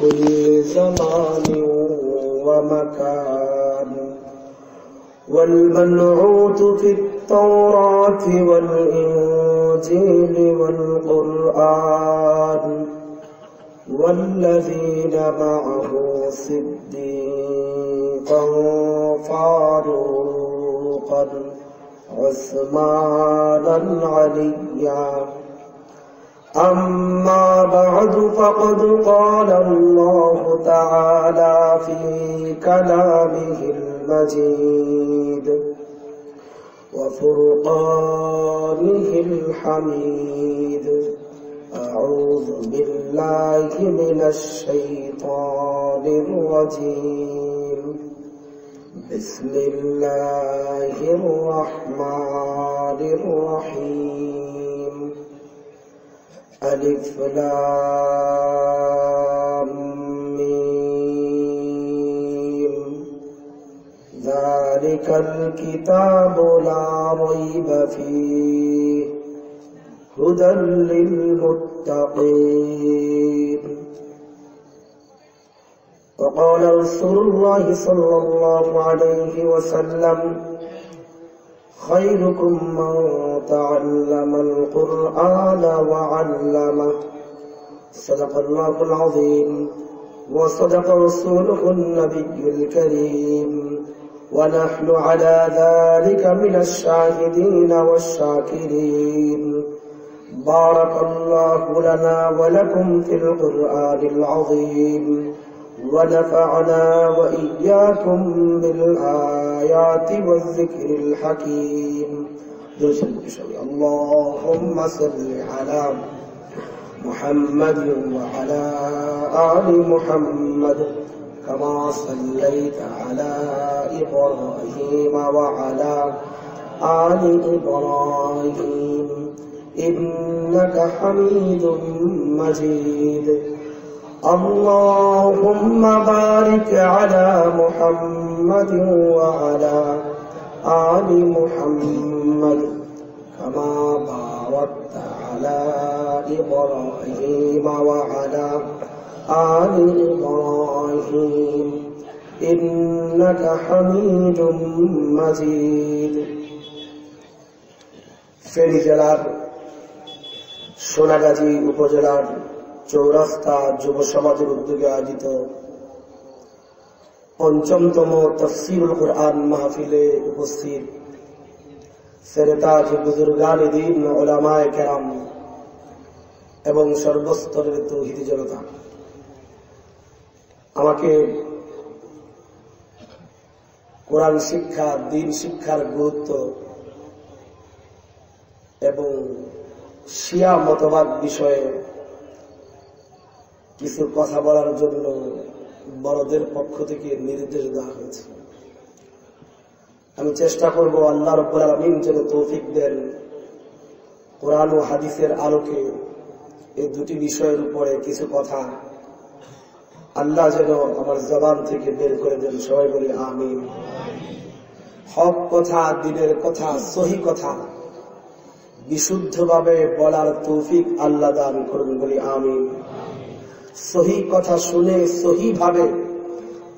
كل زمان ومكان. والمنعوت في التوراة والإنجيل والقرآن. والذين معه صديقا فاروقا عثمانا عليا. أما بعد فقد قال الله تعالى في كلامه المجيد وفرقانه الحميد. أعوذ بالله من الشيطان الرجيم. بسم الله الرحمن الرحيم. ألف لام ذلك الكتاب لا ريب فيه. هدى للمتقين. وقال رسول الله صلى الله عليه وسلم خيركم من تعلم القرآن وعلمه. صدق الله العظيم. وصدق رسوله النبي الكريم. ونحن على ذلك من الشاهدين والشاكرين. بارك الله لنا ولكم في القرآن العظيم. ونفعنا وإياكم بالآيات والذكر الحكيم. اللهم صل على محمد وعلى آل محمد كما صليت على إبراهيم وعلى آل إبراهيم. إنك حميد مجيد. اللهم بارك على محمد وعلى آل محمد كما باركت على إبراهيم وعلى آل إبراهيم إنك حميد مجيد ফেনী জেলার সোনাগাজী উপজেলার চৌরাস্তা যুব সমাজের উদ্যোগে আয়োজিত পঞ্চমতম তফসিরুল কোরআন মাহফিলে উপস্থিত সেরেতাজ বুজুর্গান দিন ওলামায় কেরাম এবং সর্বস্তরের তৌহিদি জনতা। আমাকে কোরআন শিক্ষা, দিন শিক্ষার গুরুত্ব এবং শিয়া মতবাদ বিষয়ে কিছু কথা বলার জন্য বড়দের পক্ষ থেকে নির্দেশ দেওয়া হয়েছে। আমি চেষ্টা করব আল্লাহ রব্বুল আলমিন যেন তৌফিক দেন কোরআন ও হাদিসের আলোকে এই দুটি বিষয়ের উপরে কিছু কথা। আল্লাহ যেন আমার জবান থেকে বের করে দেন, সবাই বলি আমিন। হক কথা দিনের কথা, সহি কথা, বিশুদ্ধভাবে বলার তৌফিক আল্লাহ দান করুন, বলি আমিন। সহি কথা শুনে সহি ভাবে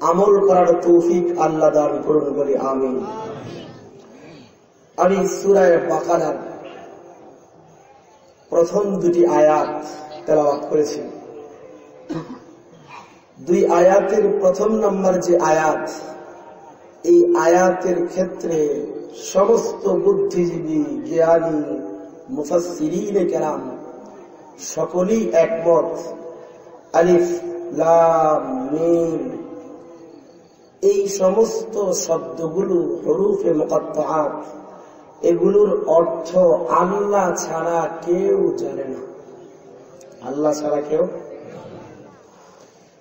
আমল করার তৌফিক আল্লাহ দান করুন বলি আমি আমি সুরায় বাকারার প্রথম দুটি আয়াত তেলাওয়াত করেছি। দুই আয়াতের প্রথম নম্বর যে আয়াত, এই আয়াতের ক্ষেত্রে সমস্ত বুদ্ধিজীবী, জ্ঞানী মুফাসিরিনে কেরাম সকলেই একমত আলিফ, লাম এই সমস্ত শব্দগুলো হরুফে মোকাত্তাত এগুলোর অর্থ আল্লাহ ছাড়া কেউ জানে না। আল্লাহ ছাড়া কেউ?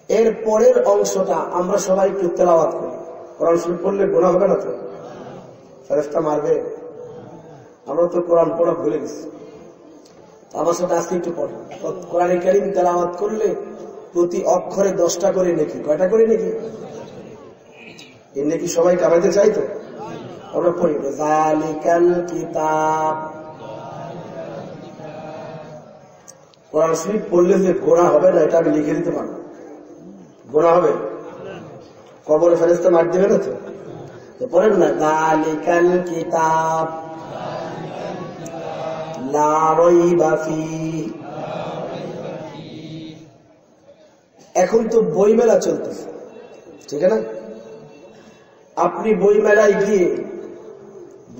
এর পরের অংশটা আমরা সবাই একটু তেলাওয়াত করি। কোরআন শরীফ পড়লে গোনা হবে না তো? ফেরেস্তা মারবে? আমরা তো কোরআন পড়া ভুলে গেছি। আমার সাথে আজকে একটু পড়ে। কোরআনে কারিম তেলাওয়াত করলে প্রতি অক্ষরে দশটা করে নাকি। কয়টা করে নাকি? এর নাকি সবাই কামাইতে চাইতো আমরা পড়ি, জালিকাল কিতাব। কোরআন শরীফ পড়লে যে গোড়া হবে না, এটা আমি লিখে দিতে পারব। গোনা হবে? কবরে ফেরেস্তা মার দেবে না তো? পড়েন না কিতাব। এখন তো বই মেলা চলতেছে, ঠিক না আপনি বই মেলায় গিয়ে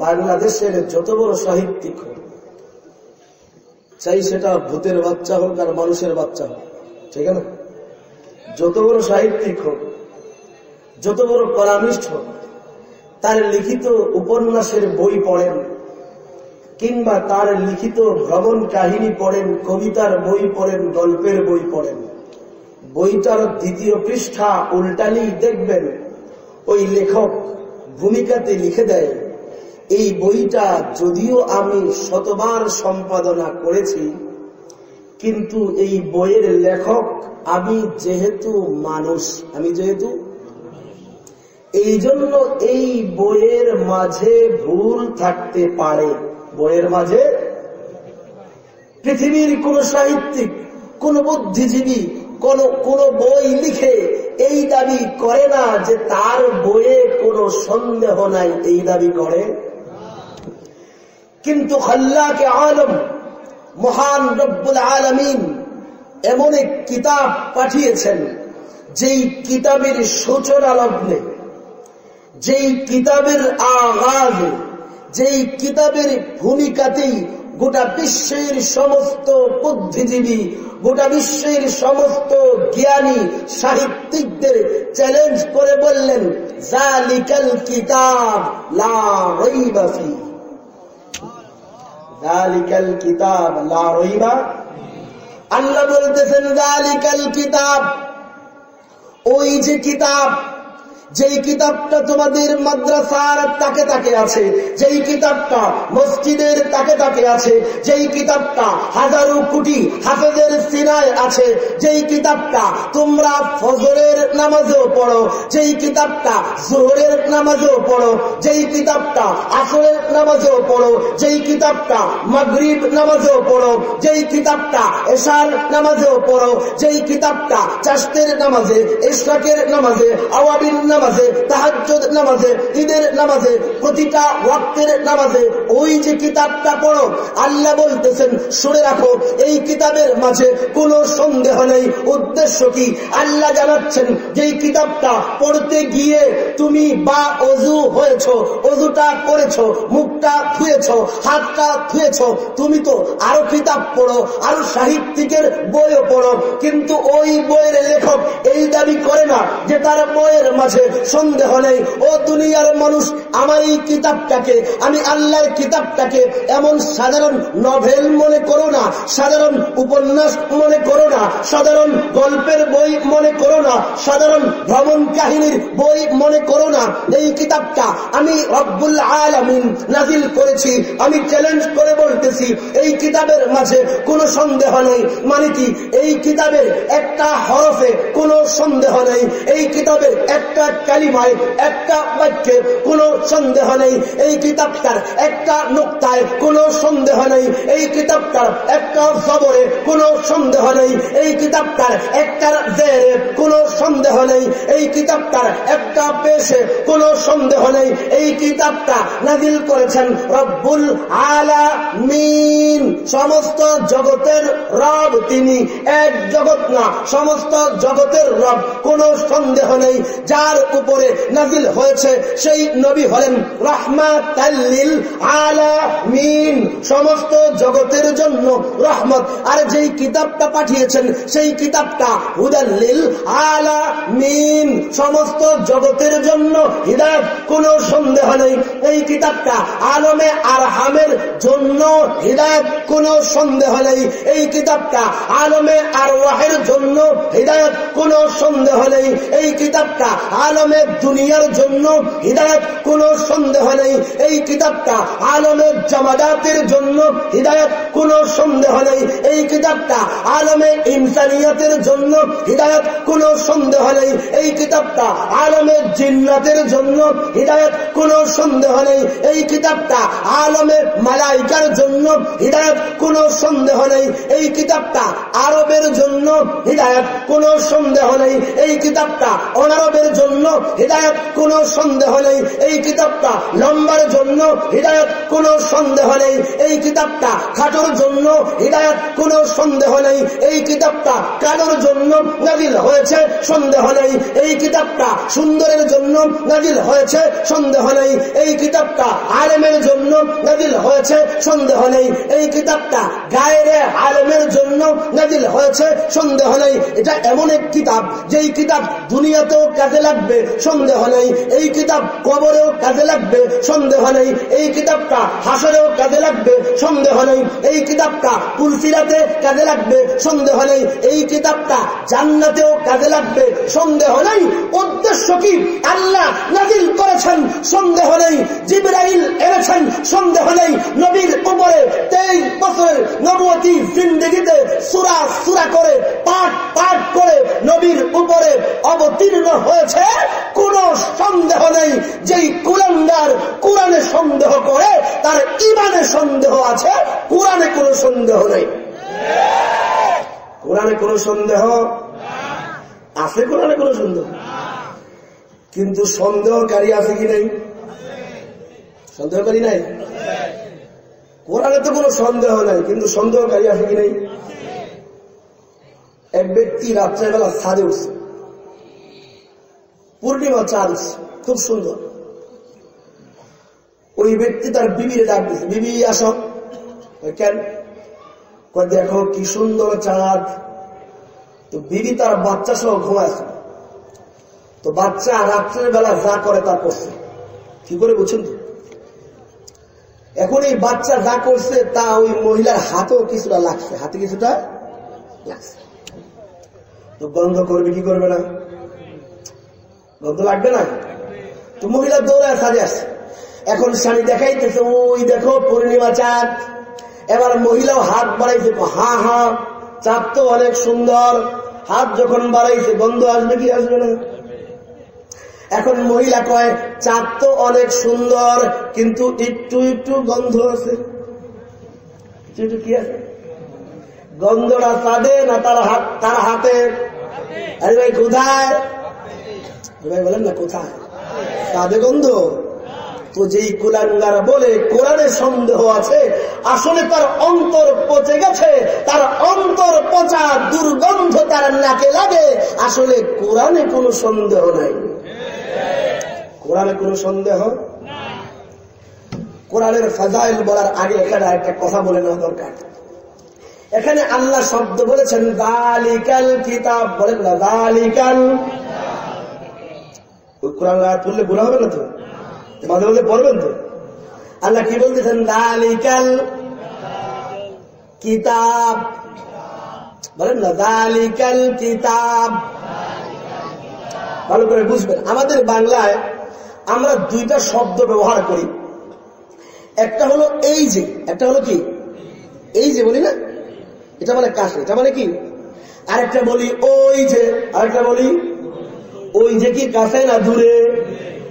বাংলাদেশের যত বড় সাহিত্যিক হোক, চাই সেটা ভূতের বাচ্চা হোক আর মানুষের বাচ্চা হোক, ঠিক না যত বড় সাহিত্যিক হোক, যত বড় কলামিস্ট হোক, তার লিখিত উপন্যাসের বই পড়েন কিংবা তার লিখিত ভ্রমণ কাহিনী পড়েন, কবিতার বই পড়েন, গল্পের বই পড়েন। বইটার দ্বিতীয় পৃষ্ঠা উল্টালেই দেখবেন, ওই লেখক ভূমিকাতে লিখে দেয়, এই বইটা যদিও আমি শতবার সম্পাদনা করেছি, কিন্তু এই বইয়ের লেখক আমি যেহেতু মানুষ। আমি যেহেতু? এই জন্য এই বইয়ের মাঝে ভুল থাকতে পারে। বইয়ের মাঝে পৃথিবীর কোন সাহিত্যিক, কোন বুদ্ধিজীবী, কোন কোন বই লিখে এই দাবি করে না যে তার বইয়ে কোনো সন্দেহ নাই এই দাবি করে। কিন্তু হল্লাকে আলম, মহান রব্বুল আলমিন এমন এক কিতাব পাঠিয়েছেন, যেই কিতাবের সূচনা লগ্নে, যেই কিতাবের আগাজে যেই কিতাবের ভূমিকাতেই গোটা বিশ্বের সমস্ত বুদ্ধিজীবী, গোটা বিশ্বের সমস্ত জ্ঞানী সাহিত্যিকদের চ্যালেঞ্জ করে বললেন জালিকাল কিতাব লা জালিকাল কিতাব লা রইবা আল্লাহ বলতেছেন জালিকাল কিতাব, ওই যে কিতাব যেই কিতাবটা তোমাদের মাদ্রাসার তাকে তাকে আছে, যেই কিতাবটা মসজিদের তাকে তাকে আছে, যেই কিতাবটা হাজারো কোটি হাফেজের সিনায় আছে, যেই কিতাবটা তোমরা ফজরের নামাজেও পড়ো, যেই কিতাবটা জোহরের নামাজেও পড়ো, যেই কিতাবটা আসরের নামাজেও পড়ো, যেই কিতাবটা মাগরিব নামাজেও পড়ো, যেই কিতাবটা এশার নামাজেও পড়ো, যেই কিতাবটা চাষতের নামাজে ইশরাকের নামাজে আওয়াবিন নামাজে তাহাজ্জুদ নামাজে, ঈদের নামাজে, প্রতিটা ওয়াক্তের নামাজে ওই যে কিতাবটা পড়ো, আল্লাহ বলতেছেন, শুনে রাখো, এই কিতাবের মাঝে কোনো সন্দেহ নেই। উদ্দেশ্য কি? আল্লাহ জানাচ্ছেন যে কিতাবটা পড়তে গিয়ে তুমি বা অজু হয়েছ, অজুটা করেছ, মুখটা ধুয়েছ, হাতটা ধুয়েছ, তুমি তো আরও কিতাব পড়ো, আরও সাহিত্যিকের বইও পড়ো, কিন্তু ওই বইয়ের লেখক এই দাবি করে না যে তার বইয়ের মাঝে সন্দেহ নেই। ও দুনিয়ার মানুষ আমার এই কিতাবটাকে, আমি আল্লাহর কিতাবটাকে এমন সাধারণ নভেল মনে করো না, সাধারণ উপন্যাস মনে করো না, সাধারণ গল্পের বই মনে করো না, সাধারণ ভ্রমণ কাহিনীর বই মনে করো না, এই কিতাবটা আমি রব্বুল আলমিন নাজিল করেছি, আমি চ্যালেঞ্জ করে বলতেছি, এই কিতাবের মাঝে কোনো সন্দেহ নেই মানে কি, এই কিতাবের একটা হরফে কোনো সন্দেহ নেই, এই কিতাবের একটা কালিমায় একটা বাক্যে কোনো সন্দেহ নেই। এই কিতাবটার একটা নোক্তায় কোনো সন্দেহ নেই। এই কিতাবটার একটা জবরে কোনো সন্দেহ নেই। এই কিতাবটার একটা জেরে কোনো সন্দেহ নেই। এই কিতাবটার একটা পেশে কোনো সন্দেহ নেই। এই কিতাবটা নাজিল করেছেন রব্বুল আলা মিন সমস্ত জগতের রব তিনি। এক জগৎ না, সমস্ত জগতের রব। কোনো সন্দেহ নেই। যার উপরে নাজিল হয়েছে সেই নবী হলেন রহমাত আলামিন। সমস্ত জগতের জন্য রহমত। আর যেই কিতাবটা পাঠিয়েছেন, সেই কিতাবটা হুদাল্লিল আলামিন। সমস্ত জগতের জন্য হৃদায়ত কোনো সন্দেহ নেই। এই কিতাবটা আলমে আরহামের জন্য হৃদায়ত কোনো সন্দেহ নেই। এই কিতাবটা আলমে আর ওয়াহের জন্য হৃদায়ত কোনো সন্দেহ নেই। এই কিতাবটা আলমে দুনিয়ার জন্য হৃদায়ত কোনো সন্দেহ নেই। এই কিতাবটা আলমের জামাদাতের জন্য হৃদায়ত, কোনো সন্দেহ নেই। এই কিতাবটা আলমে ইনসানিয়াতের জন্য হৃদায়ত, কোনো সন্দেহ নেই। এই কিতাবটা আলমের জিন্নাতের জন্য হৃদায়ত, কোনো সন্দেহ নেই। এই কিতাবটা আলমের মালাইকার জন্য হৃদায়ত, কোনো সন্দেহ নেই। এই কিতাবটা আরবের জন্য হৃদায়ত, কোনো সন্দেহ নেই। এই কিতাবটা অনারবের জন্য হৃদায়ত, কোনো সন্দেহ নেই। এই কিতাবটা লম্বার জন্য হৃদায়ত কোনো সন্দেহ নেই। এই কিতাবটা খাটোর জন্য হৃদায়ত কোনো সন্দেহ নেই। এই কিতাবটা কালোর জন্য নাজিল হয়েছে, সন্দেহ নেই। এই কিতাবটা সুন্দরের জন্য নাজিল হয়েছে, সন্দেহ নেই। এই কিতাবটা আলেমের জন্য নাজিল হয়েছে, সন্দেহ নেই। এই কিতাবটা গায়ের আলেমের জন্য নাজিল হয়েছে, সন্দেহ নেই। এটা এমন এক কিতাব, যেই কিতাব দুনিয়াতেও কাজে লাগবে, সন্দেহ নেই। এই কিতাব কবরেও কাজে লাগবে, সন্দেহ নেই। এই কিতাবটা হাসরেও কাজে লাগবে, সন্দেহ নেই। এই কিতাবটা কুলসিরাতে কাজে লাগবে, সন্দেহ নেই। এই কিতাবটা জান্নাতেও কাজে লাগবে, সন্দেহ নেই। উদ্দেশ্য কি? আল্লাহ নাজিল করেছেন, সন্দেহ নেই। জিব্রাইল এনেছেন, সন্দেহ নেই। নবীর উপরে তেইশ বছরের নবতী জিন্দগিতে সুরা সুরা করে, পাঠ পাঠ করে নবীর উপরে অবতীর্ণ হয়েছে। কোন সন্দেহ নেই। যেই কুলান্দার কোরআনে সন্দেহ করে, তার ইমানে সন্দেহ আছে, কোরআনে কোনো সন্দেহ নেই। কোরআনে কোনো সন্দেহ? আছে কোরআনে কোনো সন্দেহ? কিন্তু সন্দেহকারী আছে কি নেই? সন্দেহকারী নাই? কোরআনে তো কোনো সন্দেহ নাই, কিন্তু সন্দেহকারী আছে কি নেই? এক ব্যক্তি রাত্রেবেলা ছাদে উঠছে। পূর্ণিমা চাঁদ খুব সুন্দর। ওই ব্যক্তি তার বিবিরে ডাক দিচ্ছে বিবি, আসো। কেন? দেখো কি সুন্দর চাঁদ। তো বিবি তার বাচ্চা সহ ঘুমাইছে। তো বাচ্চা রাত্রের বেলা যা করে তা করছে। কি করে বুঝছেন তো? এখন এই বাচ্চা যা করছে তা ওই মহিলার হাতেও কিছুটা লাগছে। হাতে কিছুটা লাগছে। তো গন্ধ করবে কি করবে না? গন্ধ লাগবে না? তো মহিলা দৌড়ায় সাজে আসছে। এখন স্বামী দেখাইতেছে, ওই দেখো পূর্ণিমা চাঁদ। এবার মহিলাও হাত বাড়াইছে, হা হা, চাঁদ তো অনেক সুন্দর। হাত যখন বাড়াইছে গন্ধ আসবে কি, আসবে না? এখন মহিলা কয়, চাঁদ তো অনেক সুন্দর, কিন্তু একটু একটু গন্ধ আছে। আছে? গন্ধটা চাঁদে না তার হাত, তার হাতে? আরে ভাই, কোথায়? ভাই, বলেন না, কোথায়? চাঁদে গন্ধ? তো যেই কুলাঙ্গার বলে, কোরআনে সন্দেহ আছে, আসলে তার অন্তর পচে গেছে, তার অন্তর পচা দুর্গন্ধ তার নাকে লাগে, আসলে কোরআনে কোনো সন্দেহ নাই। কোরআনে কোনো সন্দেহ? কোরআনের ফাজাইল বলার আগে এখানে একটা কথা বলে নেওয়া দরকার। এখানে আল্লাহ শব্দ বলেছেন, দালিকাল কিতাব। বলেন না, দালিকাল। কোরআন পড়লে গুণা হবে না তো? মাঝে মাঝে পড়বেন তো? আল্লাহ কি বলতেছেন? দালিকাল কিতাব। বলেন না, দালিকাল কিতাব। ভালো করে বুঝবেন। আমাদের বাংলায় আমরা দুইটা শব্দ ব্যবহার করি। একটা হলো এই যে, একটা হলো কি? এই যে বলি না? এটা মানে কাছে এটা মানে কি? আরেকটা বলি ওই যে, আরেকটা বলি ওই যে কি? কাছে না দূরে?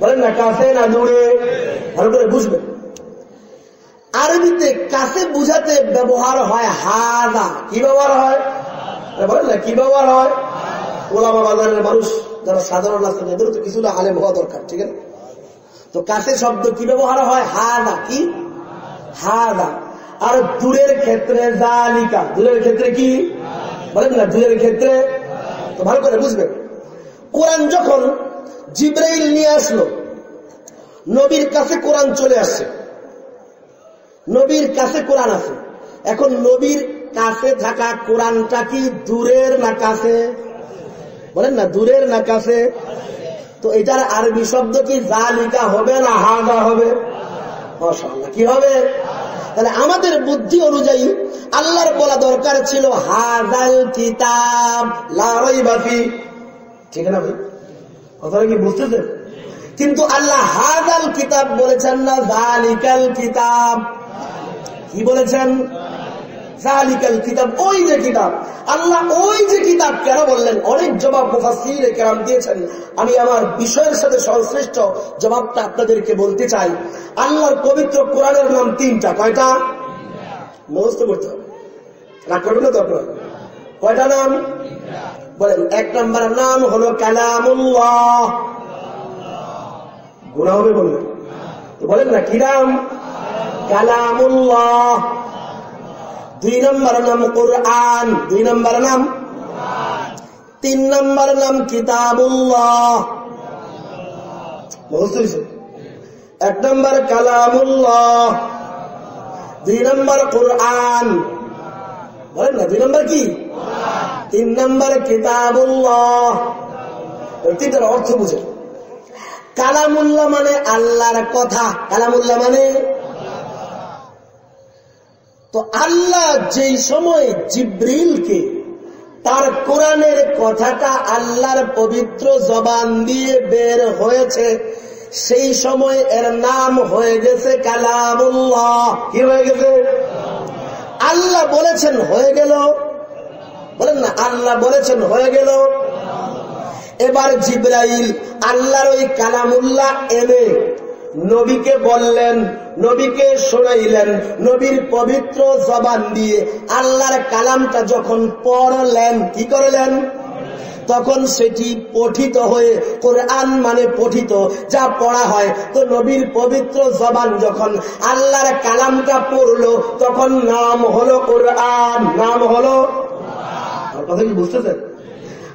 বলেন না, কাছে না দূরে? ভালো করে বুঝবেন। আরবিতে কাছে বুঝাতে ব্যবহার হয় হাদা। কি ব্যবহার হয়? বলেন না, কি ব্যবহার হয়? ওলামা বাজারের মানুষ, যারা সাধারণ আছে এদেরও তো কিছুটা আলেম হওয়া দরকার, ঠিক আছে? তো কাছে শব্দ কি ব্যবহার হয়? হাদা। কি? হাদা। আর দূরের ক্ষেত্রে জালিকা। দূরের ক্ষেত্রে কি? বলেন না, দূরের ক্ষেত্রে? তো ভালো করে বুঝবেন। কোরআন যখন জিব্রাইল নিয়ে আসলো। নবীর কাছে কোরআন চলে আসছে। নবীর কাছে কোরআন আছে। এখন নবীর কাছে থাকা কোরআনটা কি দূরের না কাছে? বলেন না, দূরের না কাছে? তো এটার আরবি শব্দ কি যা জালিকা হবে না হাদা হবে? কি হবে? তাহলে আমাদের বুদ্ধি অনুযায়ী আল্লাহর বলা দরকার ছিল হাজাল কিতাব বাফি ঠিক না ভাই? কথাটা কি বুঝতেছেন কিন্তু আল্লাহ হাজাল কিতাব বলেছেন না জালিকাল কিতাব। কি বলেছেন? জালিকাল কিতাব, ওই যে কিতাব। আল্লাহ ওই যে কিতাব কেন বললেন? অনেক জবাব মুফাসির কেরাম দিয়েছেন। আমি আমার বিষয়ের সাথে সংশ্লিষ্ট জবাবটা আপনাদেরকে বলতে চাই। আল্লাহর পবিত্র কোরআনের নাম তিনটা। কয়টা? মুখস্থ করতে হবে। রাগ করবেন না তো আপনার? কয়টা নাম? বলেন, এক নম্বর নাম হলো কালামুল্লাহ। গুণা হবে বললেন তো বলেন না, কি নাম? কালামুল্লাহ। দুই নম্বর নাম কোরআন, দুই নম্বর নাম? তিন নম্বর নাম কিতাবুল্লাহ। এক নম্বর কালামুল্লাহ, দুই নম্বর কোরআন। বলেন না, দুই নম্বর কি? তিন নম্বর কিতাবুল্লাহ। তিনটার অর্থ বুঝে। কালামুল্লাহ মানে আল্লাহর কথা। কালামুল্লাহ মানে তো আল্লাহ যেই সময় জিব্রিলকে তার কোরআনের কথাটা আল্লাহর পবিত্র জবান দিয়ে বের হয়েছে, সেই সময় এর নাম হয়ে গেছে কালামুল্লাহ। কি হয়ে গেছে? আল্লাহ বলেছেন, হয়ে গেল। বলেন না, আল্লাহ বলেছেন, হয়ে গেল। এবার জিব্রাইল আল্লাহর ওই কালামুল্লাহ এনে নবীকে বললেন, নবীকে শোনাইলেন, নবীর পবিত্র জবান দিয়ে আল্লাহর কালামটা যখন পড়লেন, কি করলেন? তখন সেটি পঠিত হয়ে কোরআন মানে পঠিত, যা পড়া হয়। তো নবীর পবিত্র জবান যখন আল্লাহর কালামটা পড়ল, তখন নাম হলো কোরআন, নাম হলো কথা কি বুঝতেছেন?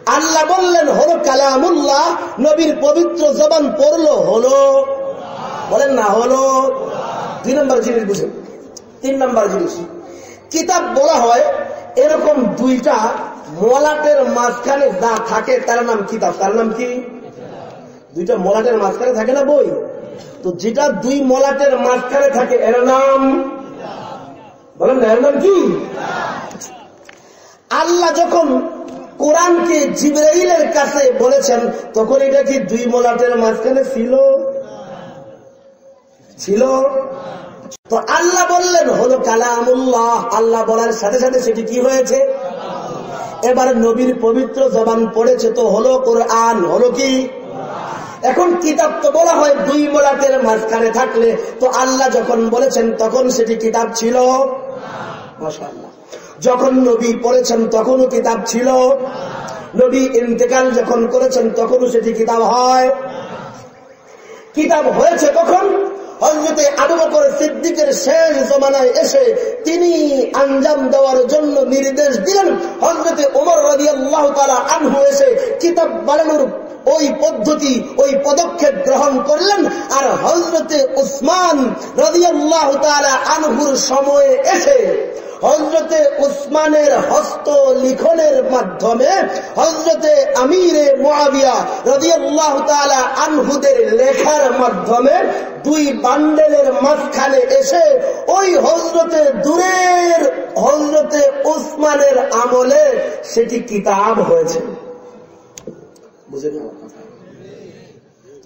আল্লাহ বললেন, হলো কালামুল্লাহ, নবীর পবিত্র জবান পড়ল, হলো। বলেন না, হলো। দুই নম্বর জিনিস বুঝেন। তিন নম্বর জিনিস। কিতাব বলা হয়, এরকম দুইটা মলাটের মাঝখানে যা থাকে, তার নাম কিতাব। তার নাম কি? দুইটা মলাটের মাঝখানে থাকে না বই? তো যেটা দুই মলাটের মাঝখানে থাকে, এর নাম? বলেন না, এর নাম কি? আল্লাহ যখন কোরআনকে জিব্রাইলের কাছে বলেছেন, তখন এটা কি দুই মলাটের মাঝখানে ছিল? ছিল? তো আল্লাহ বললেন, হলো কালামুল্লাহ। আল্লাহ বলার সাথে সাথে সেটি কি হয়েছে? এবার নবীর পবিত্র জবান পড়েছে তো হলো কোরআন, হলো কি? এখন কিতাব তো বলা হয় দুই মোলাটের মাঝখানে থাকলে, তো আল্লাহ যখন বলেছেন, তখন সেটি কিতাব ছিল? মাশাআল্লাহ। যখন নবী পড়েছেন তখনও কিতাব ছিল। নবী ইন্তেকাল যখন করেছেন তখনও সেটি কিতাব হয়। কিতাব হয়েছে তখন হজরতে আবু বকর সিদ্দিকের শেষ জমানায় এসে তিনি আঞ্জাম দেওয়ার জন্য নির্দেশ দিলেন। হজরতে ওমর রাজি আল্লাহ তালা আনহু এসে কিতাব বানানোর ওই পদ্ধতি, ওই পদক্ষেপ গ্রহণ করলেন। আর হজরতে উসমান রাজি আল্লাহ তালা আনহুর সময়ে এসে হজরতে উসমানের হস্ত লিখনের মাধ্যমে হজরতে আমিরে মোয়াবিয়া রদিয়াল্লাহ তালা আনহুদের লেখার মাধ্যমে দুই বান্ডেলের মাঝখানে এসে ওই হজরতে দূরের হজরতে উসমানের আমলে সেটি কিতাব হয়েছে। বুঝে না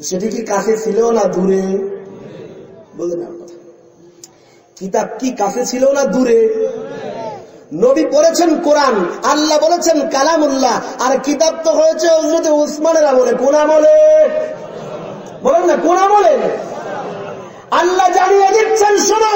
সেটি কি কাছে ছিল না দূরে? বুঝে না কিতাব কি কাছে ছিল না দূরে? নবী পড়েছেন কোরআন, আল্লাহ বলেছেন কালামুল্লাহ, আর কিতাব তো হয়েছে হজরত উসমানের আমলে। কোন আমলে? বলেন না, কোন আমলে? আল্লাহ জানিয়ে দিচ্ছেন, শোনো।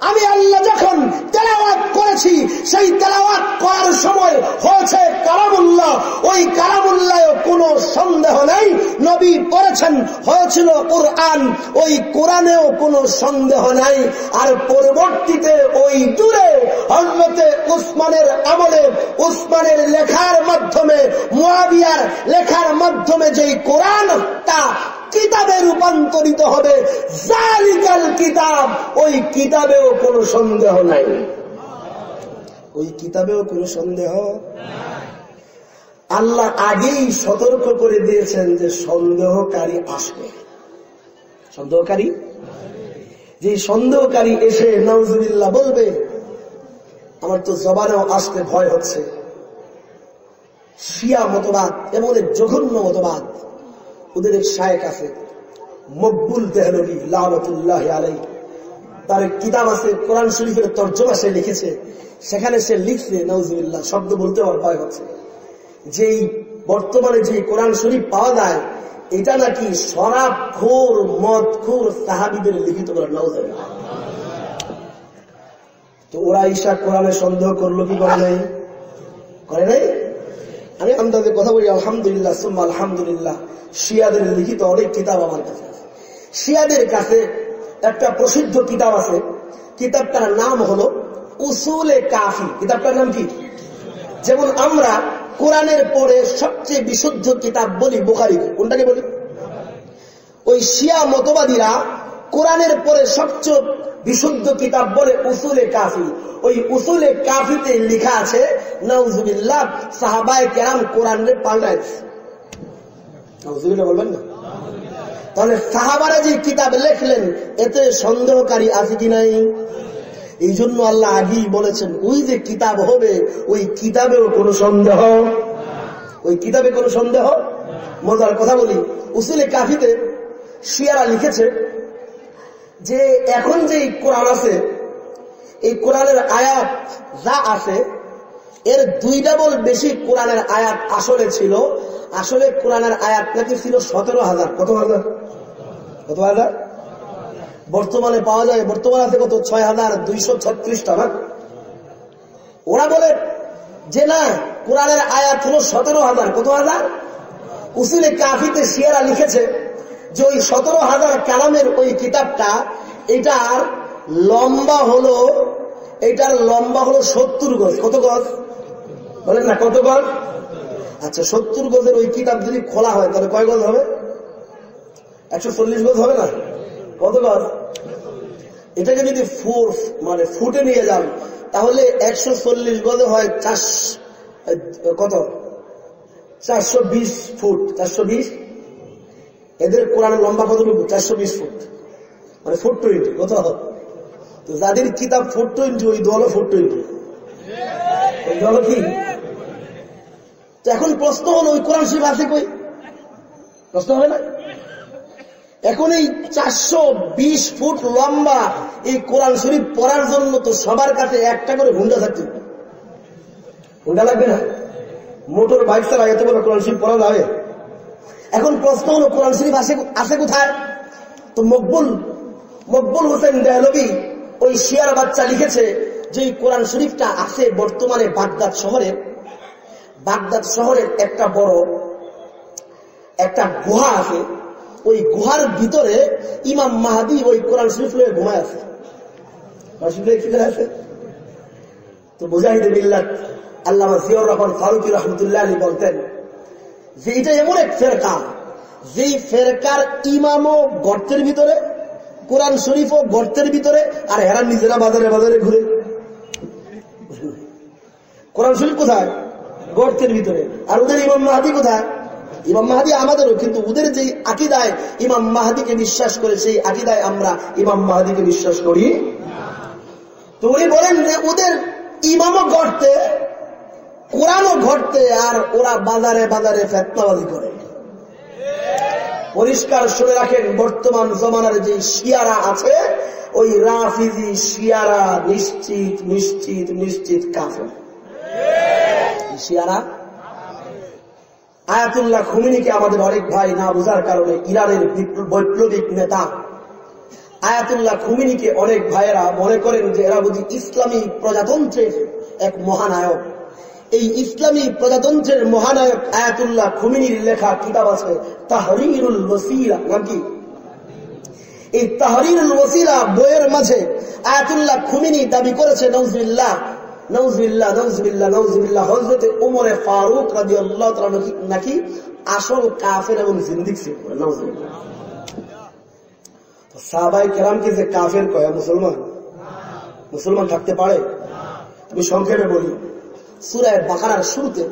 আমি আল্লাহ যখন তেলাওয়াত করেছি, সেই তেলাওয়াত করার সময় হয়েছে কালামুল্লাহ। ওই কালামুল্লাহ কোনো সন্দেহ নেই। নবী পড়েছেন, হয়েছিল কোরআন। ওই কোরআনেও কোনো সন্দেহ নাই। আর পরবর্তীতে ওই দূরে হজরতে উসমানের আমলে, উসমানের লেখার মাধ্যমে, মুয়াবিয়ার লেখার মাধ্যমে যেই কোরআনটা কিতাবে রূপান্তরিত হবে। জালিকাল কিতাব, ওই কিতাবেও কোনো সন্দেহ নাই। ওই কিতাবেও কোনো সন্দেহ আল্লাহ আগেই সতর্ক করে দিয়েছেন যে সন্দেহকারী আসবে। সন্দেহকারী? যে সন্দেহকারী এসে নজরুল্লাহ বলবে, আমার তো জবানেও আসতে ভয় হচ্ছে। শিয়া মতবাদ এমন জঘন্য মতবাদ ওদের এক শায়েক আছে, মকবুল দেহলবি লালতুল্লাহ আলাই তার কিতাব আছে, কোরআন শরীফের তর্জমা সে লিখেছে। সেখানে সে লিখছে নজরুল্লাহ শব্দ বলতে আমার ভয় হচ্ছে যেই বর্তমানে যে কোরআন শরীফ পাওয়া যায়, এটা নাকি শরাব খোর, মদ খোর সাহাবিদের লিখিত করেন তো ওরা ঈশা কোরআনে সন্দেহ করল কি করে নাই? করে নাই? আমি আন্দাজে কথা বলি, আলহামদুলিল্লাহ, সুম্মা আলহামদুলিল্লাহ। শিয়াদের লিখিত অনেক কিতাব আমার কাছে শিয়াদের কাছে একটা প্রসিদ্ধ কিতাব আছে। কিতাবটার নাম হলো উসুলে কাফি। কিতাবটার নাম কি? যেমন আমরা কোরআনের পরে সবচেয়ে বিশুদ্ধ কিতাব বলি বোখারিকে কোনটাকে বলি? ওই শিয়া মতবাদীরা কোরআনের পরে সবচেয়ে বিশুদ্ধ কিতাব বলে উসুলে কাফি। ওই উসুলে কাফিতে লেখা আছে নজুবিল্লাহ সাহাবায় কেরাম কোরআনের পাল্টাইছে বলবেন না? তাহলে সাহাবারা যে কিতাব লেখলেন, এতে সন্দেহকারী আছে কি নাই? এই জন্য আল্লাহ আগেই বলেছেন, ওই যে কিতাব হবে, ওই কিতাবেও কোনো সন্দেহ। ওই কিতাবে কোনো সন্দেহ? মজার কথা বলি, উসুলে কাফিতে শিয়ারা লিখেছে যে এখন যে কোরআন আছে, এই কোরআনের আয়াত যা আছে, এর দুই ডাবল বেশি কোরআনের আয়াত আসলে ছিল। আসলে কোরআনের আয়াত নাকি ছিল সতেরো হাজার। কত হাজার? কত হাজার? বর্তমানে পাওয়া যায়, বর্তমানে আছে কত? ছয় হাজার দুইশো ছত্রিশটা না? ওরা বলে যে না, কোরআনের আয়াত হলো সতেরো হাজার। কত হাজার? উসিলে কাফিতে শিয়ারা লিখেছে যে ওই সতেরো হাজার কালামের ওই কিতাবটা, এটার লম্বা হলো, এটার লম্বা হলো সত্তর গজ। কত গজ? বলেন না, কত গজ? আচ্ছা সত্তর গজের ওই কিতাব যদি খোলা হয়, তাহলে কয় গজ হবে? একশো চল্লিশ গজ হবে না? কত গজ? এটাকে যদি মানে ফুটে নিয়ে যান, তাহলে একশো চল্লিশ গজে হয় চার কত? চারশো বিশ ফুট। চারশো বিশ? এদের কোরআনের লম্বা কতটুকু চারশো বিশ ফুট। মানে ফুট টোয়েন্টি কত তো যাদের কিতাব ফুট টোয়েন্টি ওই দলও ফুট টোয়েন্টি ওই দল কি? তো এখন প্রশ্ন হলো, ওই কোরআন শরীফ আছে কই? প্রশ্ন হবে না? এখন এই চারশো বিশ ফুট লম্বা এই কোরআন শরীফ পড়ার জন্য তো সবার কাছে একটা করে হুন্ডা থাকতে হুন্ডা লাগবে না? মোটর বাইক ছাড়া এত বড় কোরআন শরীফ পড়া যাবে এখন প্রশ্ন হলো, কোরআন শরীফ আসে আসে কোথায়? তো মকবুল মকবুল হোসেন দেহলবি ওই শিয়ার বাচ্চা লিখেছে যে কোরআন শরীফটা আছে বর্তমানে বাগদাদ শহরে। বাগদাদ শহরের একটা বড়, একটা গুহা আছে। ওই গুহার ভিতরে ইমাম মাহাদি ওই কোরআন শরীফ লয়ে ঘুমায় আছে। তো মুজাহিদ মিল্লাত আল্লাহ জিয়র রহমান ফারুকি রহমতুল্লাহ আলী বলতেন যে এটা এমন এক ফেরকা যেই ফেরকার ইমামও গর্তের ভিতরে, কোরআন শরীফও গর্তের ভিতরে, আর হেরান নিজেরা বাজারে বাজারে ঘুরে। কোরআন শরীফ কোথায়? গর্তের ভিতরে। আর ওদের ইমাম মাহাদি কোথায়? ইমাম মাহাদি আমাদেরও, কিন্তু ওদের যে আকিদায় ইমাম মাহাদিকে বিশ্বাস করে, সেই আকিদায় আমরা ইমাম মাহাদিকে বিশ্বাস করি তো উনি বলেন যে ওদের ইমামও গড়তে কোরআনও ঘটতে আর ওরা বাজারে বাজারে ফেতনাবাজি করে। পরিষ্কার শুনে রাখেন, বর্তমান জমানার যে শিয়ারা আছে, ওই রাফিজি শিয়ারা নিশ্চিত নিশ্চিত নিশ্চিত কাফে শিয়ারা? আয়াতুল্লাহ খুমিনিকে আমাদের অনেক ভাই না বোঝার কারণে ইরানের বৈপ্লবিক নেতা। আয়াতুল্লাহ খুমিনিকে অনেক ভাইয়েরা মনে করেন যে এরা বুঝি ইসলামী প্রজাতন্ত্রের এক মহানায়ক। এই ইসলামী প্রজাতন্ত্রের মহানায়ক আয়াতুল্লাহ খুমিনির লেখা কিতাব আছে তাহরিরুল ওসিলা নাকি এই তাহরিরুল ওসিলা বইয়ের মাঝে আয়াতুল্লাহ খুমিনি দাবি করেছে নজরুল্লাহ হজরত উমরে ফারুক নাকি আসল কাফের এবং জিন্দিক যে কাফের মুসলমান? মুসলমান থাকতে পারে? তুমি সংক্ষেপে বলি সুরায় বাকারার শুরুতে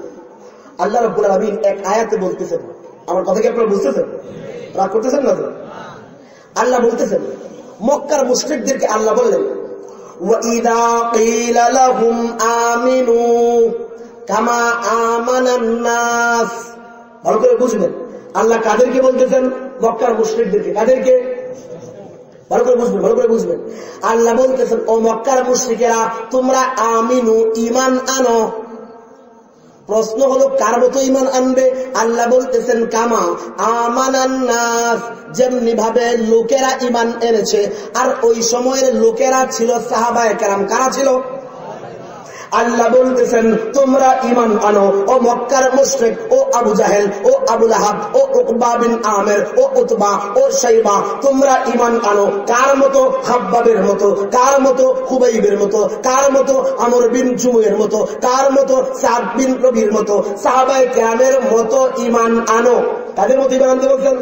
আল্লাহ রব্বুল আলমিন এক আয়াতে বলতেছেন আমার কথা কি আপনারা বুঝতেছেন রাগ করতেছেন না তো আল্লাহ বলতেছেন মক্কার মুসলিকদেরকে আল্লাহ বললেন وَإِذَا قِيلَ لَهُمْ آمِنُوا كَمَا آمَنَ النَّاسِ ভালো করে বুঝবেন আল্লাহ কাদেরকে বলতেছেন মক্কার মুসলিকদেরকে কাদেরকে ভালো করে বুঝবেন, ভালো করে বুঝবেন। আল্লাহ বলতেছেন, ও মক্কার মুশ্রিকেরা, তোমরা আমিনু ইমান আনো। প্রশ্ন হলো, কার মতো ইমান আনবে? আল্লাহ বলতেছেন, কামা আমানান্নাস যেমনি ভাবে লোকেরা ইমান এনেছে, আর ওই সময়ের লোকেরা ছিল সাহাবায় কারাম। কারা ছিল? আল্লাহ বলতেছেন, তোমরা ইমান আনো, ও মক্কার মুশরিক, ও আবু জাহেল, ও আবুল আহাব ও উকবা বিন আমের, ও উতবা, ও সাইবা তোমরা ইমান আনো। কার মতো? হাব্বাবের মতো। কার মতো? খুবাইবের মতো। কার মতো? আমর বিন জুমুয়ের মতো। কার মতো? সাদ বিন রবির মতো। সাহাবাই কেরামের মতো ইমান আনো। তাদের মতো ইমান আনতে বলছেন?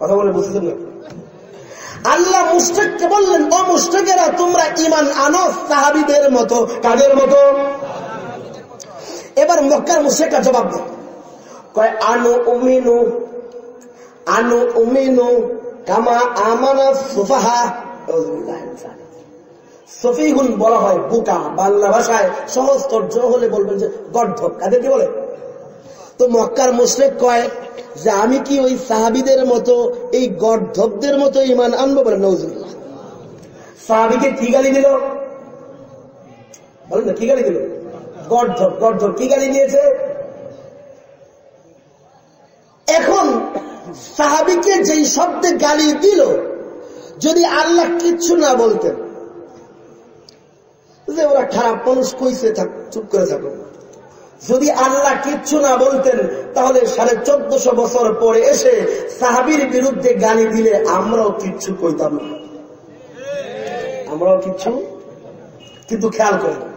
কথা বলে বুঝতেছেন না? আল্লাহ মুস্টেককে বললেন, ও মুস্টেকেরা তোমরা ইমান আনো সাহাবিদের মতো। কাদের মতো? এবার মক্কার মুশেকরা জবাব দেয়, কয়, আনু উমিনু আনু উমিনু কামা আমানা সুফাহা। সফিহুন বলা হয় বুকা, বাংলা ভাষায় সহজ তর্জ হলে বলবেন যে গর্ধব। কাদেরকে বলে? তো মক্কার মুশরেক কয় যে আমি কি ওই সাহাবিদের মতো, এই গর্ধবদের মতো ইমান আনব বলে? নজরুল্লাহ সাহাবিকে কি গালি দিল? বলেন না কি গালি দিল? গর্ধব গর্ধব, কি গালি দিয়েছে? এখন সাহাবিকে যেই শব্দে গালি দিল, যদি আল্লাহ কিচ্ছু না বলতেন, যে ওরা খারাপ মানুষ কইছে, থাক, চুপ করে থাকো যদি আল্লাহ কিচ্ছু না বলতেন, তাহলে সাড়ে চোদ্দশো বছর পরে এসে সাহাবির বিরুদ্ধে গালি দিলে আমরাও কিচ্ছু কইতাম না। আমরাও কিচ্ছু? কিন্তু খেয়াল করি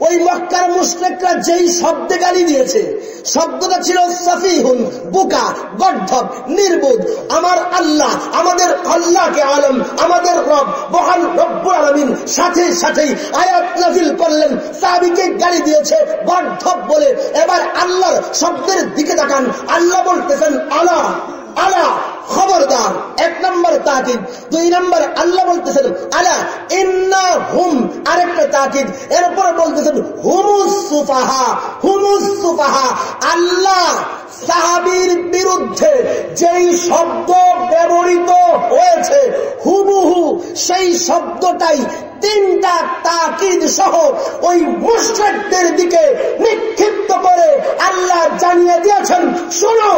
ওই মক্কার মুসলেকরা যেই শব্দে গালি দিয়েছে, শব্দটা ছিল সফিহুন, বুকা, গর্ধব, নির্বোধ। আমার আল্লাহ, আমাদের আল্লাহকে আলম, আমাদের রব বহান রব্বুল আলমিন সাথে সাথেই আয়াত নাজিল করলেন। সাবিকে গালি দিয়েছে গর্ধব বলে। এবার আল্লাহর শব্দের দিকে তাকান। আল্লাহ বলতেছেন আল্লাহ আলা। খবরদার, এক নম্বর তাকিদ দুই নম্বর আল্লাহ বলতেছেন, আলা ইন্না হুম আরেকটা তাকিদ এরপর বলতেছেন, হুমুস সুফাহা সুফাহা। আল্লাহ সাহাবির বিরুদ্ধে যেই শব্দ ব্যবহৃত হয়েছে, হুবুহু সেই শব্দটাই তিনটা তাকিদ সহ ওই মুশ্রেকদের দিকে নিক্ষিপ্ত করে আল্লাহ জানিয়ে দিয়েছেন, শোনো,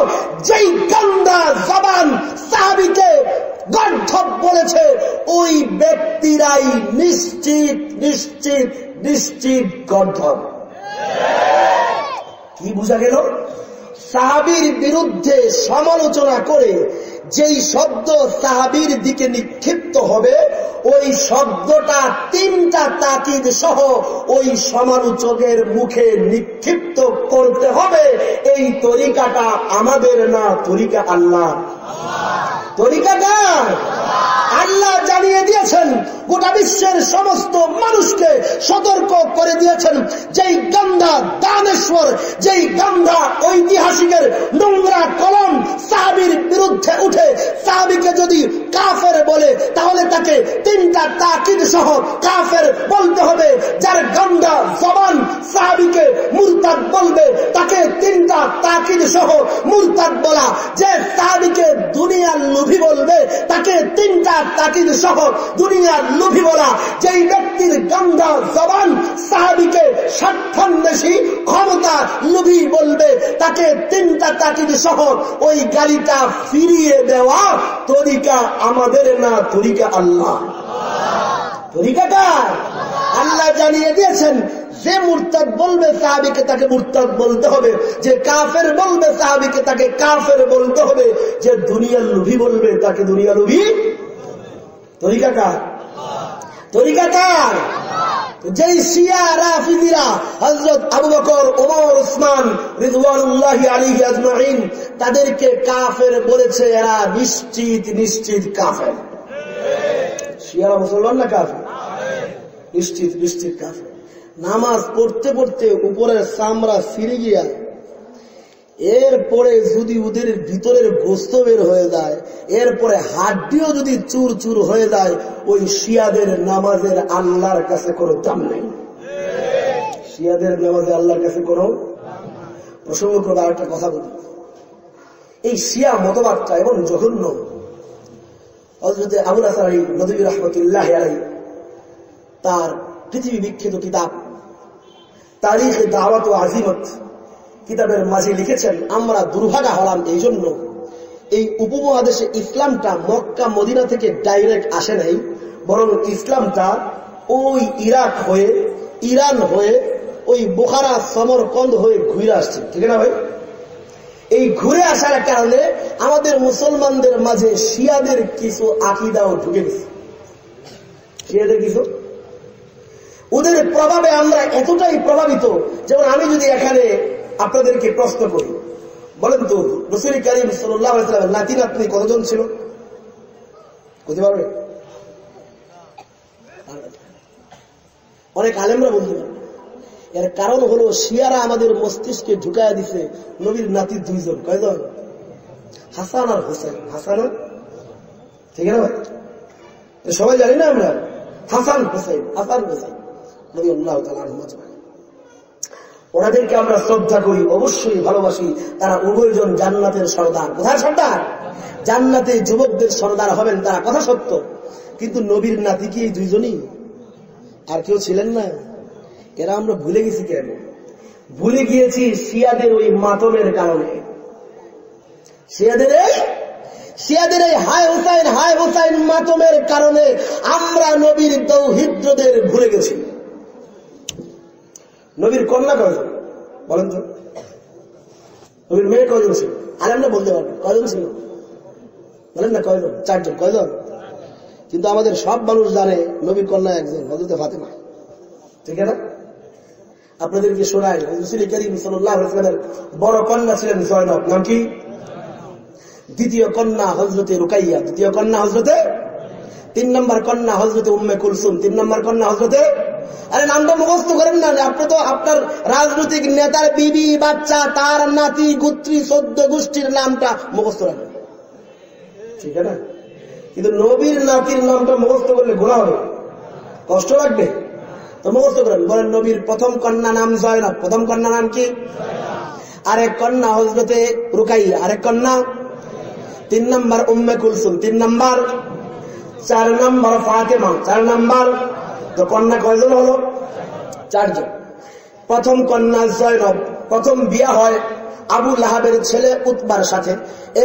যেই গন্দা জবান সাহাবিকে বলেছে, ওই ব্যক্তিরাই নিশ্চিত নিশ্চিত নিশ্চিত কি বোঝা গেল? সাহাবির বিরুদ্ধে সমালোচনা করে যেই শব্দ সাহাবির দিকে নিক্ষিপ্ত হবে, ওই শব্দটা তিনটা তাকিদ সহ ওই সমালোচকের মুখে নিক্ষিপ্ত করতে হবে। এই তরিকাটা আমাদের না তরিকা আল্লাহ তরিকাটা আল্লাহ জানিয়ে দিয়েছেন, গোটা বিশ্বের সমস্ত মানুষকে সতর্ক করে দিয়েছেন। যেই গন্ধা দানেশ্বর, যেই গন্ধা ঐতিহাসিকের নোংরা কলম সাহাবির বিরুদ্ধে উঠে, সাহাবিকে যদি কাফের বলে, তাহলে তাকে তিনটা তাকিদ সহ কাফের বলতে হবে, যার গন্ধা জবান সাহাবিকে মুরতাদ বলবে। তাকে তিনটা তাকিদ সহ মুরতাদ বলা। যে সাহাবিকে দুনিয়ার লোভী বলবে, তাকে তিনটা তাকিদ সহ দুনিয়ার লোভী বলা। যেই ব্যক্তির গন্ধা জবান সাহাবিকে স্বার্থান্বেষী, ক্ষমতা লোভী বলবে, তাকে তিনটা তাকিদ সহ ওই গাড়িটা ফিরিয়ে দেওয়া তরিকা আমাদের না তরিকা আল্লাহ। তরিকাটা আল্লাহ জানিয়ে দিয়েছেন, যে মুরতাদ বলবে সাহাবিকে তাকে মুরতাদ বলতে হবে, যে কাফের বলবে সাহাবিকে তাকে কাফের বলতে হবে, যে দুনিয়ার লুভি বলবে তাকে দুনিয়া লুভি। তরিকা কার তরিকা কার যেই শিয়া রাফিদিরা হজরত আবু বকর, ওমর উসমান রিজওয়ানুল্লাহ আলী আজমাইন, তাদেরকে কাফের বলেছে, এরা নিশ্চিত নিশ্চিত কাফের। শিয়ারা মুসলমান না কাফের? নিশ্চিত নিশ্চিত কাফের। নামাজ পড়তে পড়তে উপরের চামড়া ফিরে গিয়া এরপরে যদি ওদের ভিতরের গোস্ত বের হয়ে যায়, এরপরে হাড্ডিও যদি চুর চুর হয়ে যায়, ওই শিয়াদের নামাজের আল্লাহর কাছে কোনো দাম নেই। শিয়াদের নামাজে আল্লাহর কাছে কোনো প্রসঙ্গ করে একটা কথা বলি। এই শিয়া মতবাদটা এবং জঘন্য। আবুল হাসান আলী নদী রহমতুল্লাহ আলী তার পৃথিবী বিখ্যাত কিতাব তারিখ দাওয়াত আজিমত কিতাবের মাঝে লিখেছেন, আমরা দুর্ভাগা হলাম এই জন্য এই উপমহাদেশে ইসলামটা মক্কা, মদিনা থেকে ডাইরেক্ট আসে নাই, বরং ইসলামটা ওই ইরাক হয়ে, ইরান হয়ে, ওই বোখারা, সমরকন্দ হয়ে ঘুরে আসছে। ঠিক না ভাই? এই ঘুরে আসার কারণে আমাদের মুসলমানদের মাঝে শিয়াদের কিছু আকিদাও ঢুকে গেছে। শিয়াদের কিছু? ওদের প্রভাবে আমরা এতটাই প্রভাবিত, যেমন আমি যদি এখানে আপনাদেরকে প্রশ্ন করি। বলেন তো, রসুল করিম সাল্লাহ নাতি নাতনি কতজন ছিল? বুঝতে পারবে? অনেক আলেমরা বলতে এর কারণ হলো শিয়ারা আমাদের মস্তিষ্কে ঢুকায় দিছে নবীর নাতির দুইজন। কয়জন? হাসান আর হোসেন। হাসান ঠিক ভাই? সবাই জানি না আমরা? হাসান হোসেন হাসান হোসেন নবী আল্লাহ ওনাদেরকে আমরা শ্রদ্ধা করি, অবশ্যই ভালোবাসি। তারা উভয়জন জান্নাতের সর্দার। কোথায় সর্দার? জান্নাতে যুবকদের সর্দার হবেন তারা, কথা সত্য। কিন্তু নবীর নাতি কি এই দুইজনই? আর কেউ ছিলেন না? এরা আমরা ভুলে গেছি কেন? ভুলে গিয়েছি শিয়াদের ওই মাতমের কারণে। শিয়াদের এই? শিয়াদের এই হায় হুসাইন হায় হুসাইন মাতমের কারণে আমরা নবীর দৌহিদ্রদের ভুলে গেছি। নবীর কন্যা কয়জন? বলেন তো। নবীর মেয়ে কয়জন ছিল? আর আমরা বলতে পারব। কয়জন ছিল? বলেন না কয়জন? চারজন। কয়জন? কিন্তু আমাদের সব মানুষ জানে নবীর কন্যা একজন হজরতে ফাতেমা। ঠিক আছে? আপনাদেরকে শোনায় রসুল করিম সাল্লামের বড় কন্যা ছিলেন জয়নব। নাম কি? দ্বিতীয় কন্যা হজরতে রুকাইয়া দ্বিতীয় কন্যা হজরতে তিন নম্বর কন্যা হজরতে উম্মে কুলসুম তিন নম্বর কন্যা হজরতে আরে নামটা মুখস্থ করেন না। আপনি তো আপনার রাজনৈতিক নেতার বিবি, বাচ্চা, তার নাতি, গুত্রী, সদ্য গোষ্ঠীর নামটা মুখস্থ রাখেন। ঠিক আছে? কিন্তু নবীর নাতির নামটা মুখস্থ করলে গোলা হবে। কষ্ট লাগবে? তো মুখস্থ করেন। বলেন, নবীর প্রথম কন্যা নাম জয়নব। প্রথম কন্যা নাম কি? আরেক কন্যা হজরতে রুকাই আরেক কন্যা? তিন নম্বর উম্মে কুলসুম। তিন নম্বর? চার নম্বর ফাতেমা। চার নম্বর? তো কন্যা কয়জন হলো? চারজন। প্রথম কন্যা জয়নব, প্রথম বিয়া হয় আবু লাহাবের ছেলে উৎবার সাথে।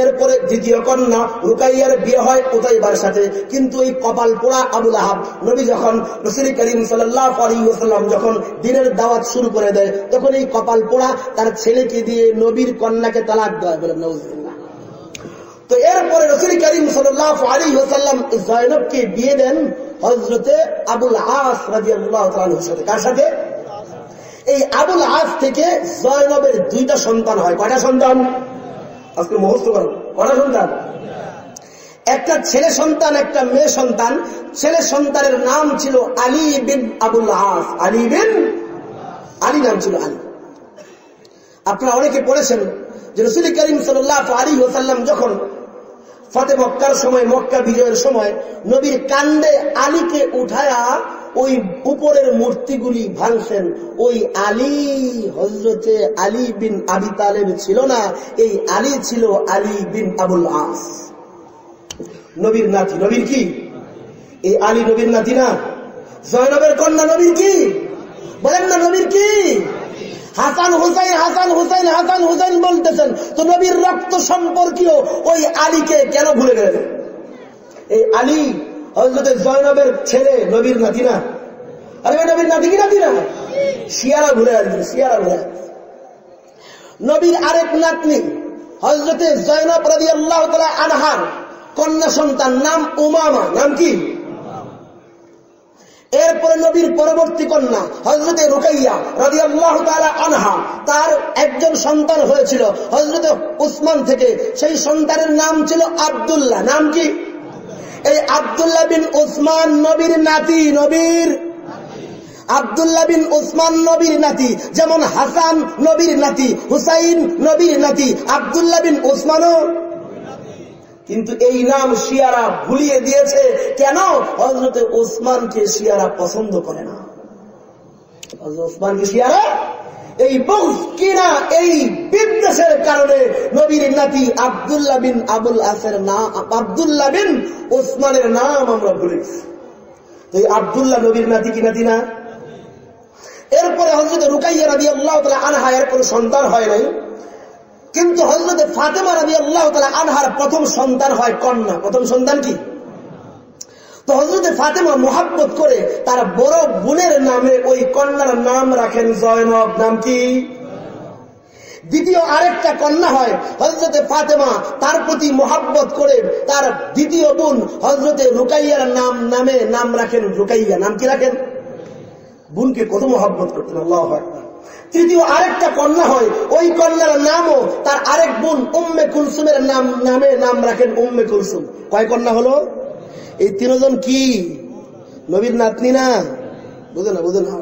এরপরে দ্বিতীয় কন্যা রুকাইয়ার বিয়ে হয় উতাইবার সাথে। কিন্তু এই কপাল পোড়া আবু লাহাব নবী যখন রসুল করিম সাল্লাম যখন দিনের দাওয়াত শুরু করে দেয়, তখন এই কপাল পোড়া তার ছেলেকে দিয়ে নবীর কন্যাকে তালাক দেয় বলে নজরুল্লাহ তো এরপরে রসুল করিম সাল্লাহ আলী হোসাল্লাম জয়নবকে বিয়ে দেন। হজরতে আবুল আস রাজি আল্লাহ সাথে। কার সাথে? এই আবুল আস থেকে জয়নবের দুইটা সন্তান হয়। কয়টা সন্তান? আজকে মুহূর্ত করো। কয়টা সন্তান? একটা ছেলে সন্তান, একটা মেয়ে সন্তান। ছেলে সন্তানের নাম ছিল আলী বিন আবুল আস। আলী বিন? আলী নাম ছিল আলী। আপনারা অনেকে পড়েছেন যে রসুল করিম সাল্লাহ আলী ওসাল্লাম যখন ফতে মক্কার সময়, মক্কা বিজয়ের সময় নবীর কান্দে আলীকে উঠায়া ওই উপরের মূর্তিগুলি ভাঙছেন। ওই আলী হজরতে আলী বিন আবি তালেব ছিল না, এই আলী ছিল আলী বিন আবুল আস। নবীর নাতি, নবীর কি? এই আলী নবীর নাতি না? জয়নবের কন্যা নবীর কি? বলেন না নবীর কি? হাসান হুসাইন হাসান হুসাইন হাসান হুসাইন বলতেছেন, তো নবীর রক্ত সম্পর্কীয় ওই আলীকে কেন ভুলে গেলেন? এই আলী হজরতের জয়নবের ছেলে, নবীর নাতি না? আরে নবীর নাতি কি নাতি না? শিয়ারা ভুলে আসবে, শিয়ারা ভুলে নবীর আরেক নাতনি হজরতে জয়নব রাজি আল্লাহ আনহার কন্যা সন্তান, নাম উমামা, নাম কি? এরপরে নবীর পরবর্তী কন্যা হজরতে রুকাইয়া রাজি আল্লাহ আনহা, তার একজন সন্তান হয়েছিল হজরতে উসমান থেকে। সেই সন্তানের নাম ছিল আবদুল্লাহ। নাম কি? এই আবদুল্লাহ বিন উসমান নবীর নাতি, নবীর আবদুল্লাহ বিন উসমান নবীর নাতি, যেমন হাসান নবীর নাতি, হুসাইন নবীর নাতি, আবদুল্লাহ বিন উসমানও কিন্তু এই নাম শিয়ারা ভুলিয়ে দিয়েছে। কেন? হজরতে ওসমানকে শিয়ারা পছন্দ করে না। ওসমানকে শিয়ারা এই কিনা এই বিদ্বেষের কারণে নবীর নাতি আবদুল্লাহ বিন আবুল আসের নাম আবদুল্লাহ বিন ওসমানের নাম আমরা ভুলেছি তো এই আবদুল্লাহ নবীর নাতি কি নাতি না? এরপরে হজরত রুকাইয়া রাবি আল্লাহ আনহা, এর কোন সন্তান হয় নাই। কিন্তু হজরত ফাতেমা রাবি আল্লাহ তালা আনহার প্রথম সন্তান হয় কন্যা। প্রথম সন্তান কি? তো হজরতে ফাতেমা মোহাব্বত করে তার বড় বোনের নামে ওই কন্যার নাম রাখেন জয়নব। নাম কি? দ্বিতীয় আরেকটা কন্যা হয় হজরতে ফাতেমা। তার প্রতি মোহাব্বত করে তার দ্বিতীয় বোন হজরতে রুকাইয়ার নাম নামে নাম রাখেন রুকাইয়া। নাম কি রাখেন? বোনকে কত মোহাব্বত করতেন? আল্লাহ তৃতীয় আরেকটা কন্যা হয়, ওই কন্যার নামও তার আরেক বোন উম্মে কুলসুমের নাম, নামে নাম রাখেন উম্মে কুলসুম। কয় কন্যা হলো? এই তিনজন কি? নবীর নাতনি না? বুঝে না বুঝে না।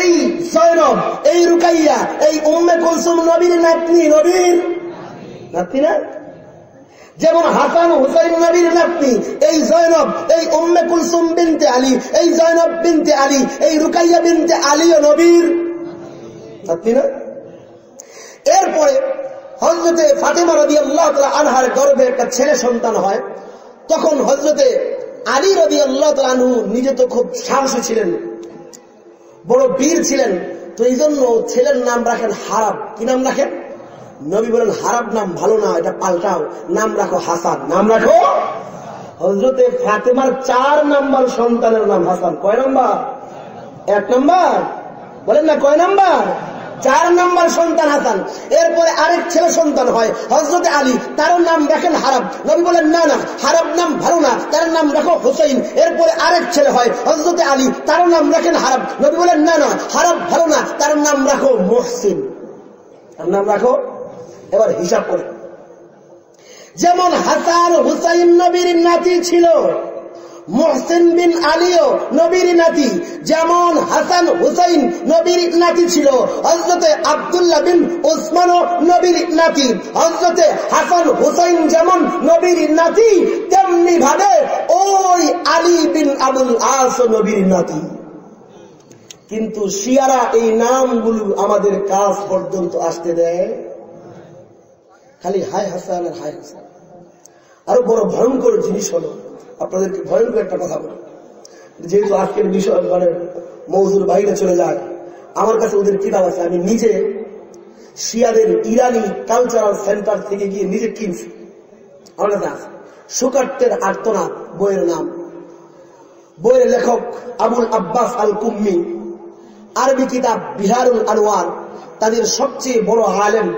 এই সৈরব এই রুকাইয়া, এই উম্মে কুলসুম নবীর নাতনি নবীর নাতনি না? যেমন হাসান হুসাইন নবীর নাতনি, এই জয়নব, এই উম্মে কুলসুম বিনতে আলী, এই জয়নব বিনতে আলী, এই রুকাইয়া বিনতে আলী ও নবীর নাতনি না? এরপরে হজরতে ফাতেমা রবি আল্লাহ আনহার গর্ভে একটা ছেলে সন্তান হয়, তখন হজরতে আলী রবি আল্লাহ আনহু নিজে তো খুব সাহসী ছিলেন, বড় বীর ছিলেন, তো এই জন্য ছেলের নাম রাখেন হারাব কি নাম রাখেন? নবী বলেন হারাব নাম ভালো না, এটা পাল্টাও। নাম রাখো হাসান। নাম রাখো? হজরতে ফাতেমার চার নাম্বার সন্তানের নাম হাসান। কয় নাম্বার? এক নাম্বার? বলেন না, কয় নাম্বার? চার নাম্বার সন্তান হাসান। এরপরে আরেক ছেলে সন্তান হয় হজরতে আলী। তার নাম রাখেন হারাব নবী বলেন, না না হারাব নাম ভালো না, তার নাম রাখো হোসেন এরপরে আরেক ছেলে হয় হজরতে আলী। তার নাম রাখেন হারাব নবী বলেন, না না হারাব ভালো না, তার নাম রাখো মহসিন। তার নাম রাখো এবার হিসাব করে। যেমন হাসান হুসাইন নবীর নাতি ছিল, মোহসেন বিন আলীও নবীর নাতি। যেমন হাসান হুসাইন নবীর নাতি ছিল হজরতে আবদুল্লাহ বিন ওসমানও নবীর নাতি। হজরতে হাসান হুসাইন যেমন নবীর নাতি তেমনি ভাবে ওই আলী বিন আবুল আস নবীর নাতি। কিন্তু শিয়ারা এই নামগুলো আমাদের কাজ পর্যন্ত আসতে দেয়। খালি হাই হাসান আর হাই হাসান। আরও বড় ভয়ঙ্কর জিনিস হলো, আপনাদেরকে ভয়ঙ্কর একটা কথা বলি। যেহেতু আজকের বিষয় মানে মৌজুর বাইরে চলে যায়, আমার কাছে ওদের কিতাব আছে, আমি নিজে শিয়াদের ইরানি কালচারাল সেন্টার থেকে গিয়ে নিজে কিনছি। আমার কাছে আছে। সুকার্তের বইয়ের নাম। বইয়ের লেখক আবুল আব্বাস আল কুম্মি আরবি কিতাব বিহারুল আনোয়ার তাদের সবচেয়ে বড় আলেম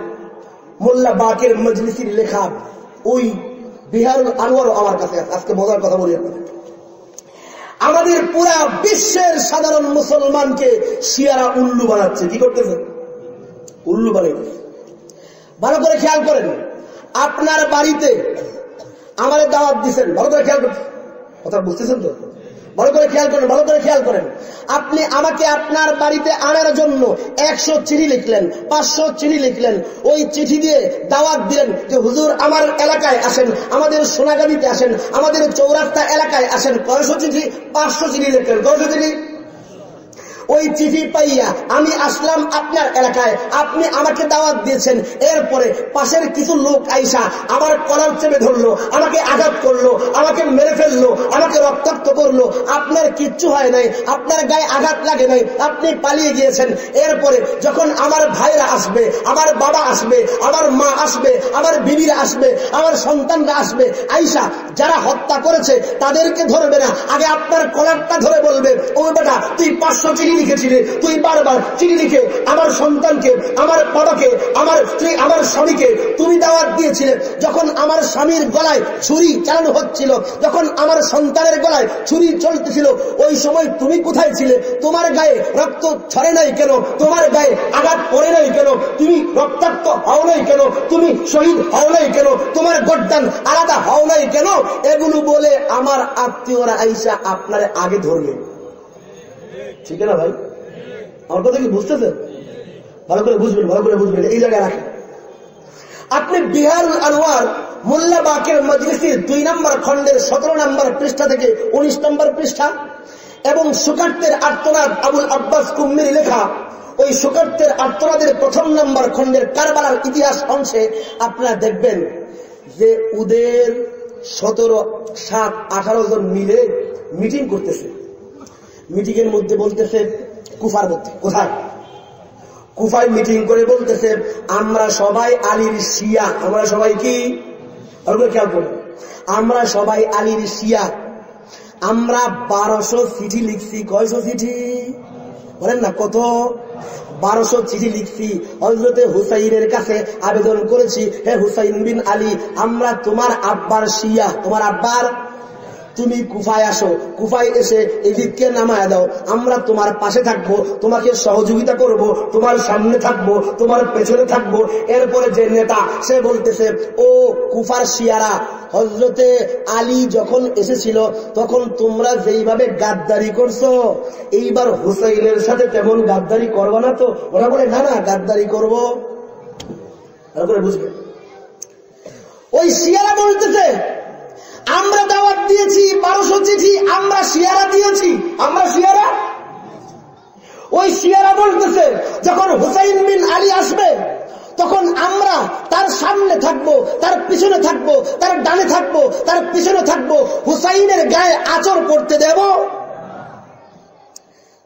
মোল্লা বাকের মজলিসির লেখা ওই বিহারুল আনোয়ারও আমার কাছে আজকে মজার কথা বলি আমাদের পুরা বিশ্বের সাধারণ মুসলমানকে শিয়ারা উল্লু বানাচ্ছে। কি করতেছে? উল্লু বানাইতেছে। ভালো করে খেয়াল করেন, আপনার বাড়িতে আমাদের দাওয়াত দিচ্ছেন ভালো করে খেয়াল করছেন কথা বুঝতেছেন তো? ভালো করে খেয়াল করেন, ভালো করে খেয়াল করেন। আপনি আমাকে আপনার বাড়িতে আনার জন্য একশো চিঠি লিখলেন, পাঁচশো চিঠি লিখলেন। ওই চিঠি দিয়ে দাওয়াত দিলেন যে, হুজুর, আমার এলাকায় আসেন, আমাদের সোনাগাড়িতে আসেন, আমাদের চৌরাস্তা এলাকায় আসেন। কয়শো চিঠি, পাঁচশো চিঠি লিখলেন। কয়শো চিঠি? ওই চিঠি পাইয়া আমি আসলাম আপনার এলাকায়। আপনি আমাকে দাওয়াত দিয়েছেন। এরপরে পাশের কিছু লোক আইসা আমার কলার চেপে ধরলো, আমাকে আঘাত করল, আমাকে মেরে ফেলল, আমাকে রক্তাক্ত করল। আপনার কিচ্ছু হয় নাই, আপনার গায়ে আঘাত লাগে নাই, আপনি পালিয়ে গিয়েছেন। এরপরে যখন আমার ভাইরা আসবে, আমার বাবা আসবে, আমার মা আসবে, আমার বিবিরা আসবে, আমার সন্তানরা আসবে, আইসা যারা হত্যা করেছে তাদেরকে ধরবে না। আগে আপনার কলারটা ধরে বলবে, ও বেটা, তুই পাঁচশো চিনি লিখেছিলে, তুই বারবার চিঠি লিখে আমার সন্তানকে, আমার বাবাকে, আমার স্ত্রী, আমার স্বামীকে তুমি দাওয়াত দিয়েছিলে। যখন আমার স্বামীর গলায় ছুরি চালানো হচ্ছিল, যখন আমার সন্তানের গলায় ছুরি চলতেছিল, ওই সময় তুমি কোথায় ছিলে? তোমার গায়ে রক্ত ছড়ে নাই কেন? তোমার গায়ে আঘাত পড়ে নাই কেন? তুমি রক্তাক্ত হও নাই কেন? তুমি শহীদ হও নাই কেন? তোমার গড্ডান আলাদা হও নাই কেন? এগুলো বলে আমার আত্মীয়রা আইসা আপনার আগে ধরবে ঠিক না ভাই? আমার কথা কি বুঝতেছেন? ভালো করে বুঝবেন, ভালো করে বুঝবেন, এই জায়গায় রাখেন। আপনি বিহার আনোয়ার মোল্লা বাকের মজলিসির দুই নম্বর খন্ডের সতেরো নম্বর পৃষ্ঠা থেকে উনিশ নম্বর পৃষ্ঠা এবং সুকার্তের আর্তনাদ আবুল আব্বাস কুম্মির লেখা ওই সুকার্তের আর্তনাদের প্রথম নম্বর খন্ডের কারবালার ইতিহাস অংশে আপনারা দেখবেন যে উদের সতেরো সাত আঠারো জন মিলে মিটিং করতেছে। মিটিং এর মধ্যে বলতেছে, কুফার মধ্যে, কোথায়? কুফায় মিটিং করে বলতেছে, আমরা সবাই আলীর শিয়া। আমরা সবাই কি? খেয়াল করব আমরা সবাই আলীর শিয়া। আমরা বারোশো চিঠি লিখছি। কয়শো চিঠি? বলেন না, কত? বারোশো চিঠি লিখছি। হজরতে হুসাইনের কাছে আবেদন করেছি, হে হুসাইন বিন আলী, আমরা তোমার আব্বার শিয়া। তোমার আব্বার? তুমি কুফায় আসো, কুফায় এসে এদিককে নামায় দাও। আমরা তোমার পাশে থাকব, তোমাকে সহযোগিতা করব, তোমার সামনে থাকব, তোমার পেছনে থাকব। এরপরে যে নেতা, সে বলতেছে, ও কুফার শিয়ারা হজরতে আলী যখন এসেছিল, তখন তোমরা যেইভাবে গাদ্দারি করছ, এইবার হুসাইনের সাথে তেমন গাদ্দারি করব না তো? ওরা বলে, না না, গাদ্দারি করব। করে বুঝবে। ওই শিয়ারা বলতেছে আমরা দাওয়াত দিয়েছি, বারোশো চিঠি, আমরা শিয়ারা দিয়েছি। আমরা শিয়ারা? ওই শিয়ারা বলতেছে, যখন হুসাইন বিন আলী আসবে, তখন আমরা তার সামনে থাকব, তার পিছনে থাকব, তার ডানে থাকব, তার পিছনে থাকব, হুসাইনের গায়ে আচর করতে দেব।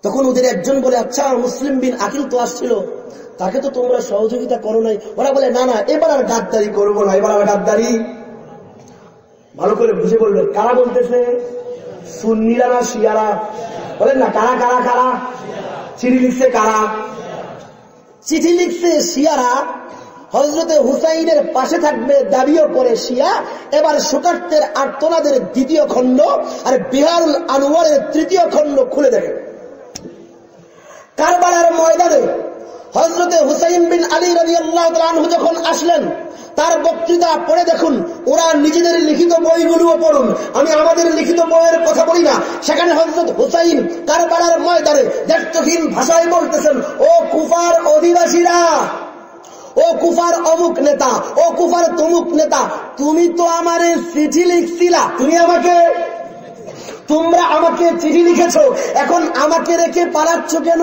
তখন ওদের একজন বলে আচ্ছা মুসলিম বিন আকিল তো আসছিল, তাকে তো তোমরা সহযোগিতা করো নাই। ওরা বলে, না না, এবার আর গাদ্দারি করব না, এবার আর গাদ্দারি। ভালো করে বুঝে বলবেন কারা বলতেছে? সুন্নিরা না শিয়ারা? বলেন না, কারা কারা কারা? চিঠি লিখছে কারা? চিঠি লিখছে শিয়ারা। হজরতে হুসাইনের পাশে থাকবে দাবিও করে শিয়া। এবার সুকার্তের আর্তনাদের দ্বিতীয় খণ্ড আর বিহারুল আনোয়ারের তৃতীয় খণ্ড খুলে দেবে কারবালার ময়দানে হজরতে হুসাইন বিন আলী আল্লাহ যখন আসলেন তার বক্তৃতা পড়ে দেখুন। ওরা নিজেদের লিখিত বইগুলোও পড়ুন। আমি আমাদের লিখিত বইয়ের কথা বলি না। সেখানে হজরত হুসাইন কারবালার ময়দানে দেখতহীন ভাষায় বলতেছেন, ও কুফার অধিবাসীরা, ও কুফার অমুক নেতা, ও কুফার তমুক নেতা, তুমি তো আমার চিঠি লিখছিলা। তুমি আমাকে, তোমরা আমাকে চিঠি লিখেছ। এখন আমাকে রেখে পালাচ্ছ কেন?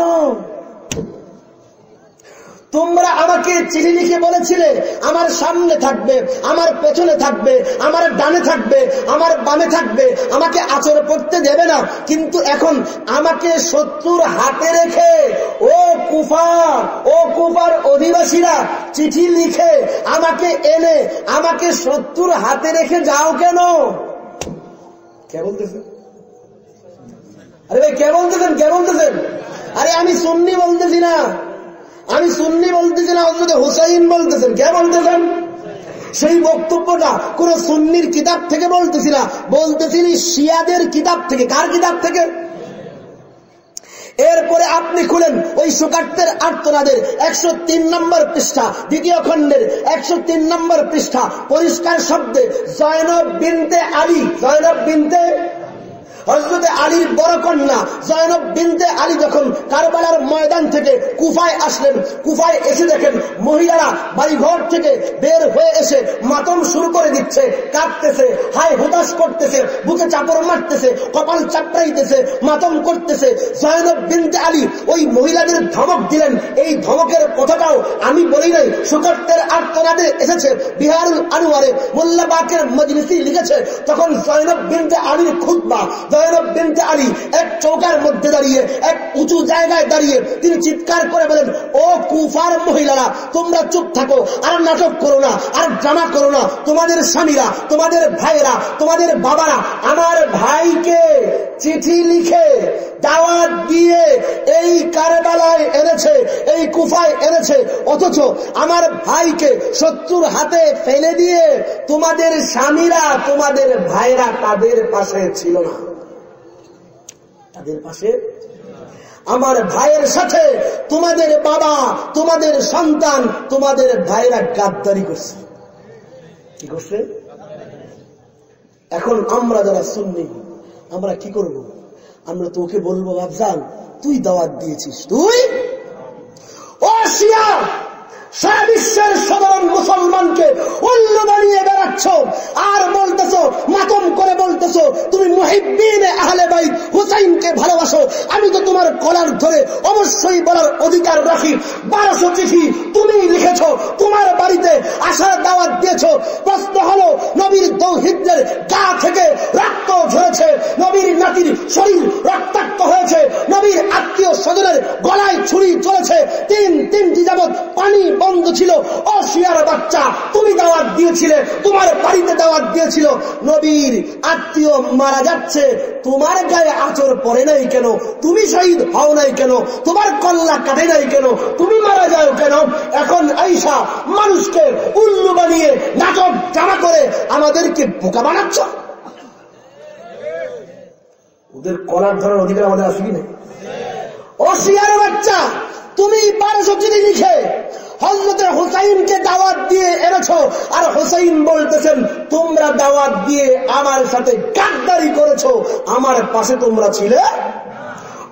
তোমরা আমাকে চিঠি লিখে বলেছিলে, আমার সামনে থাকবে, আমার পেছনে থাকবে, আমার ডানে থাকবে, আমার বামে থাকবে, আমাকে আচর করতে দেবে না। কিন্তু এখন আমাকে শত্রুর হাতে রেখে, ও কুফার ও কুফার অধিবাসীরা চিঠি লিখে আমাকে এনে, আমাকে শত্রুর হাতে রেখে যাও কেন? কে বলতেছেন আরে ভাই, কে বলতেছেন? কে বলতেছেন? আরে আমি সুন্নি বলতেছি না। আমি সুন্নি বলতেছি না হজরত হুসাইন বলতেছেন। কে বলতেছেন? সেই বক্তব্যটা কোন সুন্নির কিতাব থেকে বলতেছি না। বলতেছি শিয়াদের কিতাব থেকে। কার কিতাব থেকে? এরপরে আপনি খুলেন ওই সুকার্তের আর্তনাদের। একশো তিন নম্বর পৃষ্ঠা, দ্বিতীয় খণ্ডের একশো তিন নম্বর পৃষ্ঠা। পরিষ্কার শব্দে জয়নব বিনতে আলী। জয়নব বিনতে হজরতে আলীর বড় কন্যা জয়নব বিনতে আলী যখন কারবালার ময়দান থেকে কুফায় আসলেন, কুফায় এসে দেখেন মহিলারা বাড়িঘর থেকে বের হয়ে এসে মাতম শুরু করে দিচ্ছে, কাঁদতেছে হাই হুদাস করতেছে, বুকে চাপড় মারতেছে, কপাল চাপড়াইতেছে, মাতম করতেছে। জয়নব বিনতে আলী ওই মহিলাদের ধমক দিলেন, এই ধমকের কথাটাও আমি বলি নাই। সুকর্তের আত্মনাদে এসেছে বিহারুল আনোয়ারে মোল্লাবাকের মজলিসি লিখেছে। তখন জয়নব বিনতে আলীর খুদ্া এক চৌকার মধ্যে দাঁড়িয়ে, এক উঁচু জায়গায় দাঁড়িয়ে তিনি চিৎকার করে বলেন, ও কুফার মহিলারা, তোমরা চুপ থাকো, আর নাটক করো না, আর ড্রামা করো না। তোমাদের স্বামীরা, তোমাদের তোমাদের বাবারা আমার ভাইকে চিঠি লিখে দাওয়াত দিয়ে এই কারবালায় এনেছে, এই কুফায় এনেছে। অথচ আমার ভাইকে শত্রুর হাতে ফেলে দিয়ে তোমাদের স্বামীরা, তোমাদের ভাইরা তাদের পাশে ছিল না। তাদের পাশে। আমার ভাইয়ের সাথে তোমাদের বাবা, তোমাদের সন্তান, তোমাদের ভাইরা গাদ্দারি করছে। কি করছে? এখন আমরা যারা শুননি আমরা কি করব? আমরা তোকে বলব বাবজান তুই দাওয়াত দিয়েছিস। তুই? সারা বিশ্বের সাধারণ মুসলমানকে অন্য বানিয়ে বেড়াচ্ছ। আর বলতেছ, মাতম করে বলতেছ, তুমি মহিবিন আহলে বাই হুসাইনকে ভালোবাসো। আমি তো তোমার কলার ধরে অবশ্যই বলার অধিকার রাখি। বারোশো চিঠি তুমি লিখেছ, তোমার বাড়িতে আসার দাওয়াত দিয়েছ। প্রশ্ন হলো, নবীর দৌহিদের গা থেকে রক্ত ঝরেছে, নবীর নাতির শরীর রক্তাক্ত হয়েছে, নবীর আত্মীয় স্বজনের গলায় ছুরি চলেছে তিন তিনটি যাবৎ ছিল ও শিয়ার বাচ্চা, তুমি দাওয়াত দিয়েছিলে, তোমার বাড়িতে দাওয়াত দিয়েছিল। নবীর আত্মীয় মারা যাচ্ছে, তোমার গায়ে আচর পড়ে নাই কেন? তুমি শহীদ হও নাই কেন? তোমার কল্লা কাটে নাই কেন? তুমি মারা যাও কেন? এখন আইসা মানুষকে উল্লু বানিয়ে নাটক জামা করে আমাদেরকে বোকা বানাচ্ছ? ওদের কলার ধরার অধিকার আমাদের নেই? ও শিয়ার বাচ্চা, তুমি বারোশো চিঠি লিখে হজরতের হুসাইনকে দাওয়াত দিয়ে এনেছ। আর হুসাইন বলতেছেন, তোমরা দাওয়াত দিয়ে আমার সাথে গাদ্দারি করেছ। আমার পাশে তোমরা ছিলে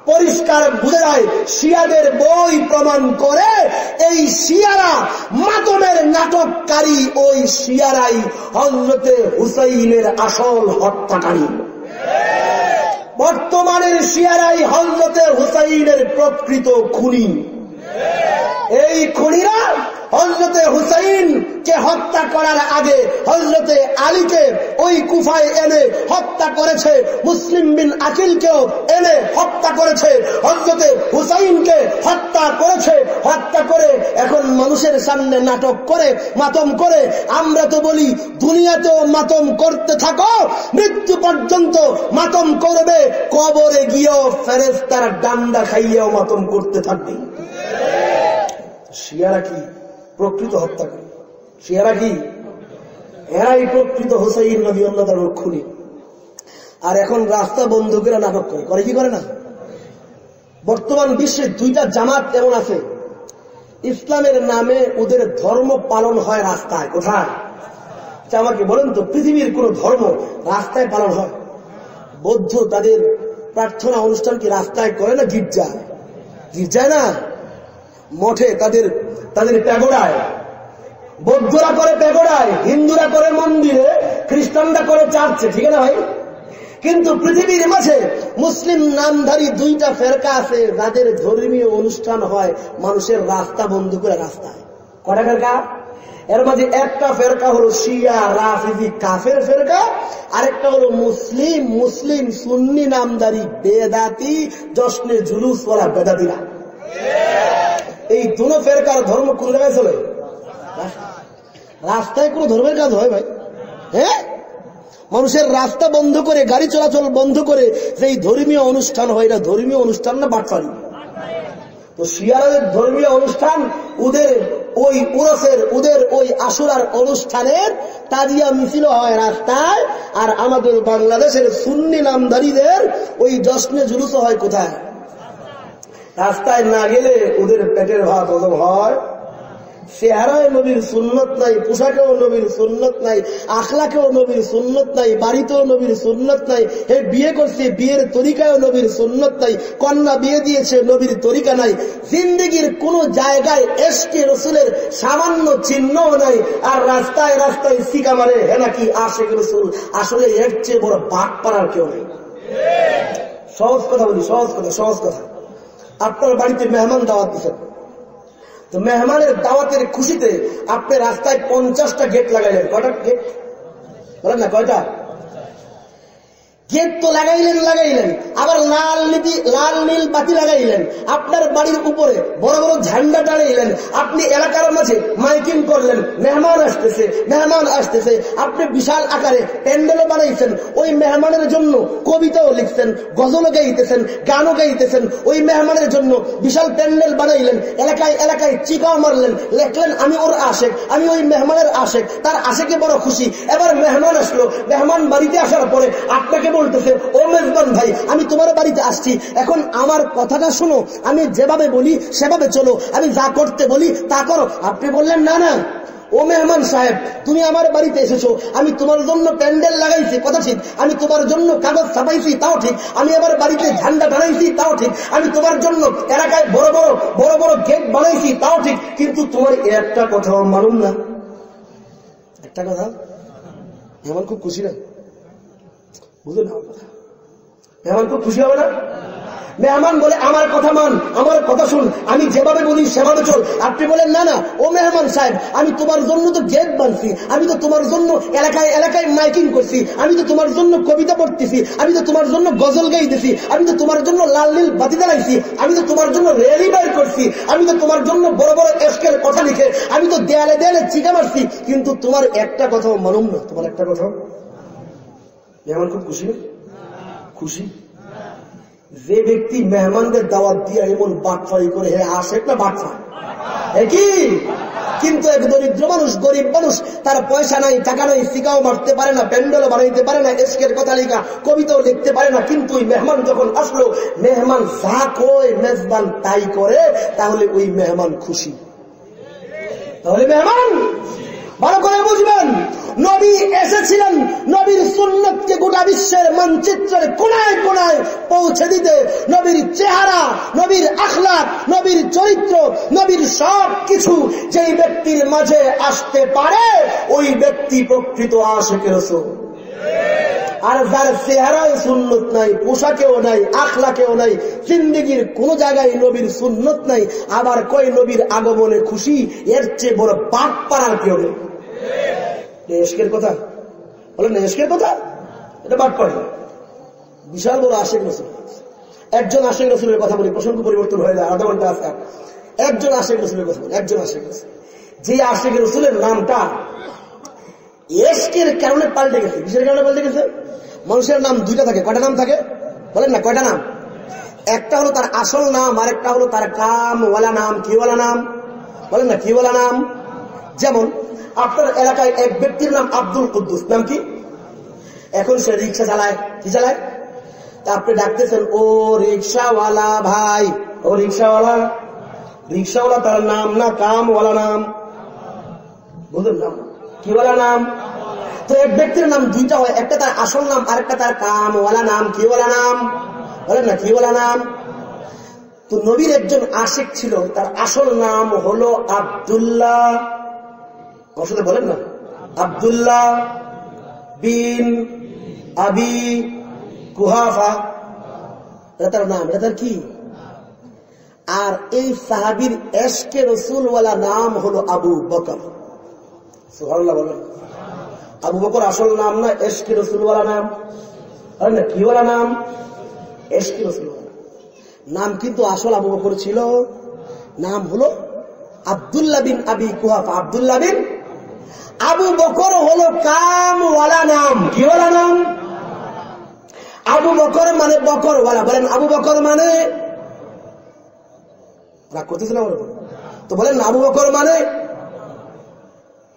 পরিষ্কার বুঝে যায় শিয়াদের বই প্রমাণ করে এই শিয়ারা মাতমের নাটককারী, ওই শিয়ারাই হজরতে হুসাইনের আসল হত্যাকারী। বর্তমানের শিয়ারাই হজরতে হুসাইনের প্রকৃত খুনি। এই খুনিরা হজরতে হুসাইন কে হত্যা করার আগে হজরতে আলীকে ওই কুফায় এনে হত্যা করেছে, মুসলিম বিন আকিলকেও এনে হত্যা করেছে, হজরতে হুসাইনকে হত্যা করেছে, হত্যা করে এখন মানুষের সামনে নাটক করে, মাতম করে। আমরা তো বলি, দুনিয়াতেও মাতম করতে থাকো, মৃত্যু পর্যন্ত মাতম করবে, কবরে গিয়েও ফেরেস্তার ডান্ডা খাইয়েও মাতম করতে থাকবে। শিয়ারা কি প্রকৃত হত্যা করে? শিয়ারা কি? এরাই প্রকৃত হুসাইন নদী অন্য তার খুনি। আর এখন রাস্তা বন্ধ করে নাটক করে। করে কি করে না? বর্তমান বিশ্বে দুইটা জামাত এমন আছে। ইসলামের নামে ওদের ধর্ম পালন হয় রাস্তায়। কোথায়? আচ্ছা, আমাকে বলেন তো পৃথিবীর কোন ধর্ম রাস্তায় পালন হয়? বৌদ্ধ তাদের প্রার্থনা অনুষ্ঠান কি রাস্তায় করে না গির্জায়? গির্জায় না? মঠে তাদের তাদের প্যাগোড়ায়। বৌদ্ধরা করে প্যাগোড়ায়, হিন্দুরা করে মন্দিরে, খ্রিস্টানরা করে চার্চে, ঠিক আছে ভাই? কিন্তু পৃথিবীর মাঝে মুসলিম নামধারী দুইটা ফেরকা আছে, যাদের ধর্মীয় অনুষ্ঠান হয় মানুষের রাস্তা বন্ধ করে রাস্তায়। কটা ফেরকা? এর মাঝে একটা ফেরকা হলো শিয়া, রাফিজি, কাফের ফেরকা, আরেকটা হলো মুসলিম মুসলিম সুন্নি নামদারি বেদাতি, জশ্নে জুলুস ওরা বেদাতিরা। এই দুনো ফেরকার ধর্ম কোন জায়গায় চলে? রাস্তায় কোন ধর্মের কাজ হয় ভাই। হ্যাঁ মানুষের রাস্তা বন্ধ করে, গাড়ি চলাচল বন্ধ করে, যেই ধর্মীয় অনুষ্ঠান হয় না, ধর্মীয় অনুষ্ঠান না বাটপারি তো শিয়ারাদের ধর্মীয় অনুষ্ঠান, ওদের ওই উরসের ওদের ওই আসুরার অনুষ্ঠানের তাজিয়া মিছিল হয় রাস্তায়, আর আমাদের বাংলাদেশের সুন্নি নামধারীদের ওই জশ্নে জুলুস হয় কোথায়? রাস্তায় না গেলে ওদের পেটের ভাত হজম হয়। চেহারায় নবীর সুন্নত নাই, পোশাকেও নবীর সুন্নত নাই, আখলাকেও নবীর সুন্নত নাই, বাড়িতেও নবীর সুন্নত নাই, হে বিয়ে করছে, বিয়ের তরিকায়ও নবীর সুন্নত নাই, কন্যা বিয়ে দিয়েছে, নবীর তরিকা নাই। জিন্দগির কোন জায়গায় এসকে রসুলের সামান্য চিহ্নও নাই, আর রাস্তায় রাস্তায় শিকা মারে, হে নাকি আশেখ রসুল, আসলে এর চেয়ে বড় বাঘ পাড়ার কেউ নেই। সহজ কথা বলি, সহজ কথা সহজ কথা। আপনার বাড়িতে মেহমান দাওয়াত দিচ্ছেন তো মেহমানের দাওয়াতের খুশিতে আপনি রাস্তায় পঞ্চাশটা গেট লাগাইলেন। কটা গেট বলেন না, কয়টা? গেট তো লাগাইলেন লাগাইলেন। আবার লাল নীতি লাল নীল বাতি লাগাইলেন। আপনার বাড়ির উপরে বড় বড় ঝান্ডা টাড়াইলেন আপনি এলাকার মাঝে মাইকিং করলেন, মেহমান আসতেছে মেহমান আসতেছে। আপনি বিশাল আকারে প্যান্ডেলও বানাইছেন, ওই মেহমানের জন্য কবিতাও লিখছেন, গজলও গাইতেছেন, গানও গাইতেছেন। ওই মেহমানের জন্য বিশাল প্যান্ডেল বানাইলেন, এলাকায় এলাকায় চিকাও মারলেন, লেখলেন, আমি ওর আশেক, আমি ওই মেহমানের আশেক, তার আশেকে বড় খুশি। এবার মেহমান আসলো, মেহমান বাড়িতে আসার পরে আপনাকে বলতেছে ও মেজবান ভাই, আমি তোমার বাড়িতে আসছি। এখন আমার কথাটা শোনো, আমি যেভাবে বলি সেভাবে চলো। আমি যা করতে বলি তা করো। আপনি বললেন, না না। ও মেহমান সাহেব, তুমি আমার বাড়িতে এসেছ। আমি তোমার জন্য প্যান্ডেল লাগাইছি, কথা ঠিক। আমি তোমার জন্য কাগজ ছাপাইছি, তাও ঠিক। আমি আমার বাড়িতে ঝান্ডা বানাইছি তাও ঠিক। আমি তোমার জন্য এলাকায় বড় বড় বড় বড় গেট বানাইছি, তাও ঠিক। কিন্তু তোমার একটা কথাও মালুম না। একটা কথা? এমন খুব খুশি না? বুঝলেন? আমার কথা মেহমান খুব খুশি হবে না? মেহমান বলে, আমার কথা মান, আমার কথা শুন, আমি যেভাবে বলি সেভাবে চল। আপনি বলেন, না না, ও মেহমান সাহেব, আমি তোমার জন্য তো গেট বানছি আমি তো তোমার জন্য এলাকায় এলাকায় মাইকিং করছি, আমি তো তোমার জন্য কবিতা পড়তেছি, আমি তো তোমার জন্য গজল গাইতেছি, আমি তো তোমার জন্য লাল নীল বাতি দাঁড়াইছি আমি তো তোমার জন্য রেলি বাইর করছি, আমি তো তোমার জন্য বড় বড় এসকের কথা লিখে, আমি তো দেয়ালে দেয়ালে চিকা মারছি, কিন্তু তোমার একটা কথাও মালুম না, তোমার একটা কথাও মেহমান খুব খুশি? খুশি? যে ব্যক্তি মেহমানদের দাওয়াত দিয়ে এমন বাটফারি করে, হে আসে না বাটফা কি? কিন্তু এক দরিদ্র মানুষ, গরিব মানুষ, তার পয়সা নাই, টাকা নাই শিকাও মারতে পারে না, প্যান্ডেলও বানাইতে পারে না, এসকের কথা লেখা, কবিতাও লিখতে পারে না, কিন্তু ওই মেহমান যখন আসলো, মেহমান যা কয় মেজবান তাই করে, তাহলে ওই মেহমান খুশি। তাহলে মেহমান? ভালো করে বুঝবেন, নবী এসেছিলেন, নবীর সুন্নতকে গোটা বিশ্বের মানচিত্রের কোনায় কোনায় পৌঁছে দিতে। নবীর চেহারা, নবীর আখলাক নবীর চরিত্র, নবীর সব কিছু যেই ব্যক্তির মাঝে আসতে পারে, ওই ব্যক্তি প্রকৃত রসুল। আর যার চেহারায় সুন্নত নাই, পোশাকেও নাই, আখলাকেও নাই, জিন্দিগির কোন জায়গায় নবীর সুন্নত নাই, আবার কয় নবীর আগমনে খুশি, এর চেয়ে বড় বাপ পাড়ার কেউ নেই। এসকের কথা? বলেন এসকের কথা? এটা বাদ পড়ে। বিশাল বড় আশেখ রসুল একজন আশেখ রসুলের কথা বলি, প্রসঙ্গ পরিবর্তন হয়ে যায়, আধা ঘণ্টা আজকাল একজন আশেখ রসুলের কথা বলি, একজন আশেখ রসুল যে আশেখ রসুলের নামটা এসকের কারণে পাল্টে গেছে। কিসের কারণে পাল্টে গেছে? মানুষের নাম দুইটা থাকে। কয়টা নাম থাকে? বলেন না, কয়টা নাম? একটা হলো তার আসল নাম আর একটা হলো তার কামওয়ালা নাম, কিওয়ালা নাম। বলেন না, কিওয়ালা নাম? যেমন আপনার এলাকায় এক ব্যক্তির নাম আব্দুল কুদ্দুস। নাম কি? এখন সে রিক্সা চালায়। কি চালায়? তা আপনি ডাকতেছেন, ও রিক্সাওয়ালা ভাই। ও রিক্সাওয়ালা? রিক্সাওয়ালা তার নাম না, কামওয়ালা নাম। বুঝলেন নাম। কিওয়ালা নাম? তো এক ব্যক্তির নাম দুইটা হয়। একটা তার আসল নাম, আরেকটা তার কামওয়ালা নাম। কি কিওয়ালা নাম? বলেন না, কিওয়ালা নাম? তো নবীর একজন আশেক ছিল। তার আসল নাম হলো আবদুল্লাহ সাথে বলেন না। আবদুল্লাহ বিন আবি কুহাফা, এটা তার নাম, এটা তার কি? আর এই সাহাবির এসকে রসুলওয়ালা নাম হলো আবু বকর। বলেন। আবু বকর আসল নাম না এসকে রসুলওয়ালা নাম। না কিওয়ালা নাম? এসকে রসুলওয়ালা। নাম কিন্তু আসল আবু বকর ছিল। নাম হলো আবদুল্লাহ বিন আবি কুহাফা। আবদুল্লাহ বিন আবু বকর হলো কামওয়ালা নাম। কিওয়ালা নাম? আবু বকর মানে বকরওয়ালা। বলেন, আবু বকর মানে? রাগ করতেছে না তো বলেন, আবু বকর মানে?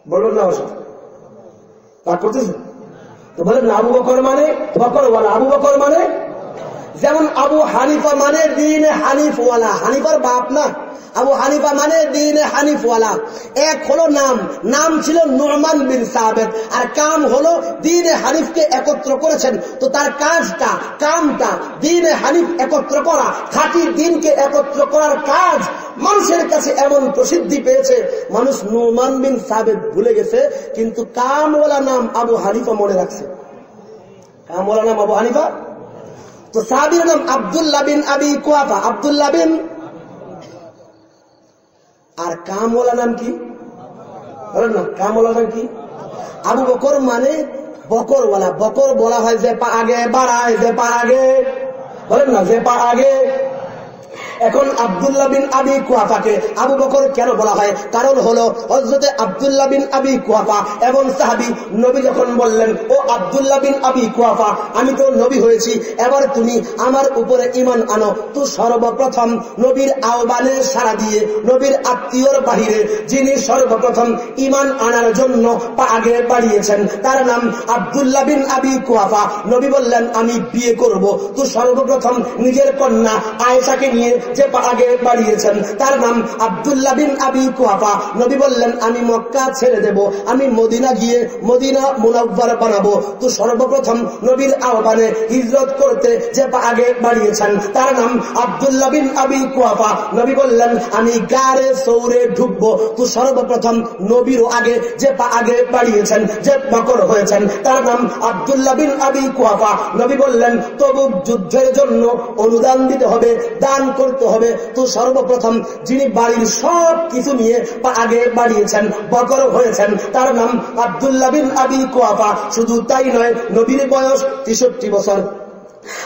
বলবেন না অবশ্য রাগ করতেছে তো বলেন, আবু বকর মানে? বকরওয়ালা। আবু বকর মানে? যেমন আবু হানিফা মানে দিন হানিফওয়ালা। হানিফার বাপ না। আবু হানিফা মানে দিন হানিফওয়ালা। এক হলো নাম। নাম ছিল নোরমান বিন সাহেব আর কাম হলো দিন হানিফকে একত্র করেছেন। তো তার কাজটা, কামটা দিন হানিফ একত্র করা। খাঁটি দিনকে একত্র করার কাজ মানুষের কাছে এমন প্রসিদ্ধি পেয়েছে। মানুষ নোমান বিন সাহেব ভুলে গেছে, কিন্তু কামওয়ালা নাম আবু হানিফা মনে রাখছে। কামওয়ালা নাম আবু হানিফা? তো সাহাবির নাম আবদুল্লাহ বিন আবি কুয়াফা। আবদুল্লাহ বিন আর কামওয়ালা নাম কি? বলেন না কামওয়ালা নাম কি? আবু বকর মানে বকরওয়ালা। বকর বলা হয় যে পা আগে, বাড়ায়, যে পা আগে। বলেন না, যে পা আগে। এখন আবদুল্লাহ বিন আবি কুয়াফাকে আবু বকর কেন বলা হয়? কারণ হলো হজরতে আবদুল্লাহ বিন আবি কুয়াফা এবং সাহাবি নবী যখন বললেন, ও আবদুল্লাহ বিন আবি কুয়াফা, আমি তো নবী হয়েছি, এবার তুমি আমার উপরে ইমান আনো। তো সর্বপ্রথম নবীর আহ্বানে সারা দিয়ে নবীর আত্মীয়র বাহিরে যিনি সর্বপ্রথম ইমান আনার জন্য আগে বাড়িয়েছেন, তার নাম আবদুল্লাহ বিন আবি কুয়াফা। নবী বললেন, আমি বিয়ে করব। তো সর্বপ্রথম নিজের কন্যা আয়েশাকে নিয়ে যে আগে বাড়িয়েছেন। তার নাম আবদুল্লাহ বিন আবি কুয়াফা নবী বললেন, আমি মক্কা ছেড়ে দেব। আমি মদিনা গিয়ে মদিনা মুনাব্বার বানাবো। তো সর্বপ্রথম নবীর আহ্বানে হিজরত করতে যে আগে বাড়িয়েছেন, তার নাম আবদুল্লাহ বিন আবি কুয়াফা নবী বললেন, আমি গাড়ে সৌরে ঢুকবো। তো সর্বপ্রথম নবীরও আগে যে আগে বাড়িয়েছেন, যে বকর হয়েছেন, তার নাম আবদুল্লাহ বিন আবি কুয়াফা নবী বললেন তবু যুদ্ধের জন্য অনুদান দিতে হবে, দান করতে হবে। তো সর্বপ্রথম যিনি বাড়ির সব কিছু নিয়ে আগে বাড়িয়েছেন বকর হয়েছেন, তার নাম আবদুল্লাহ বিন আবি কোয়াফা। শুধু তাই নয়, নবীর বয়স তেষট্টি বছর।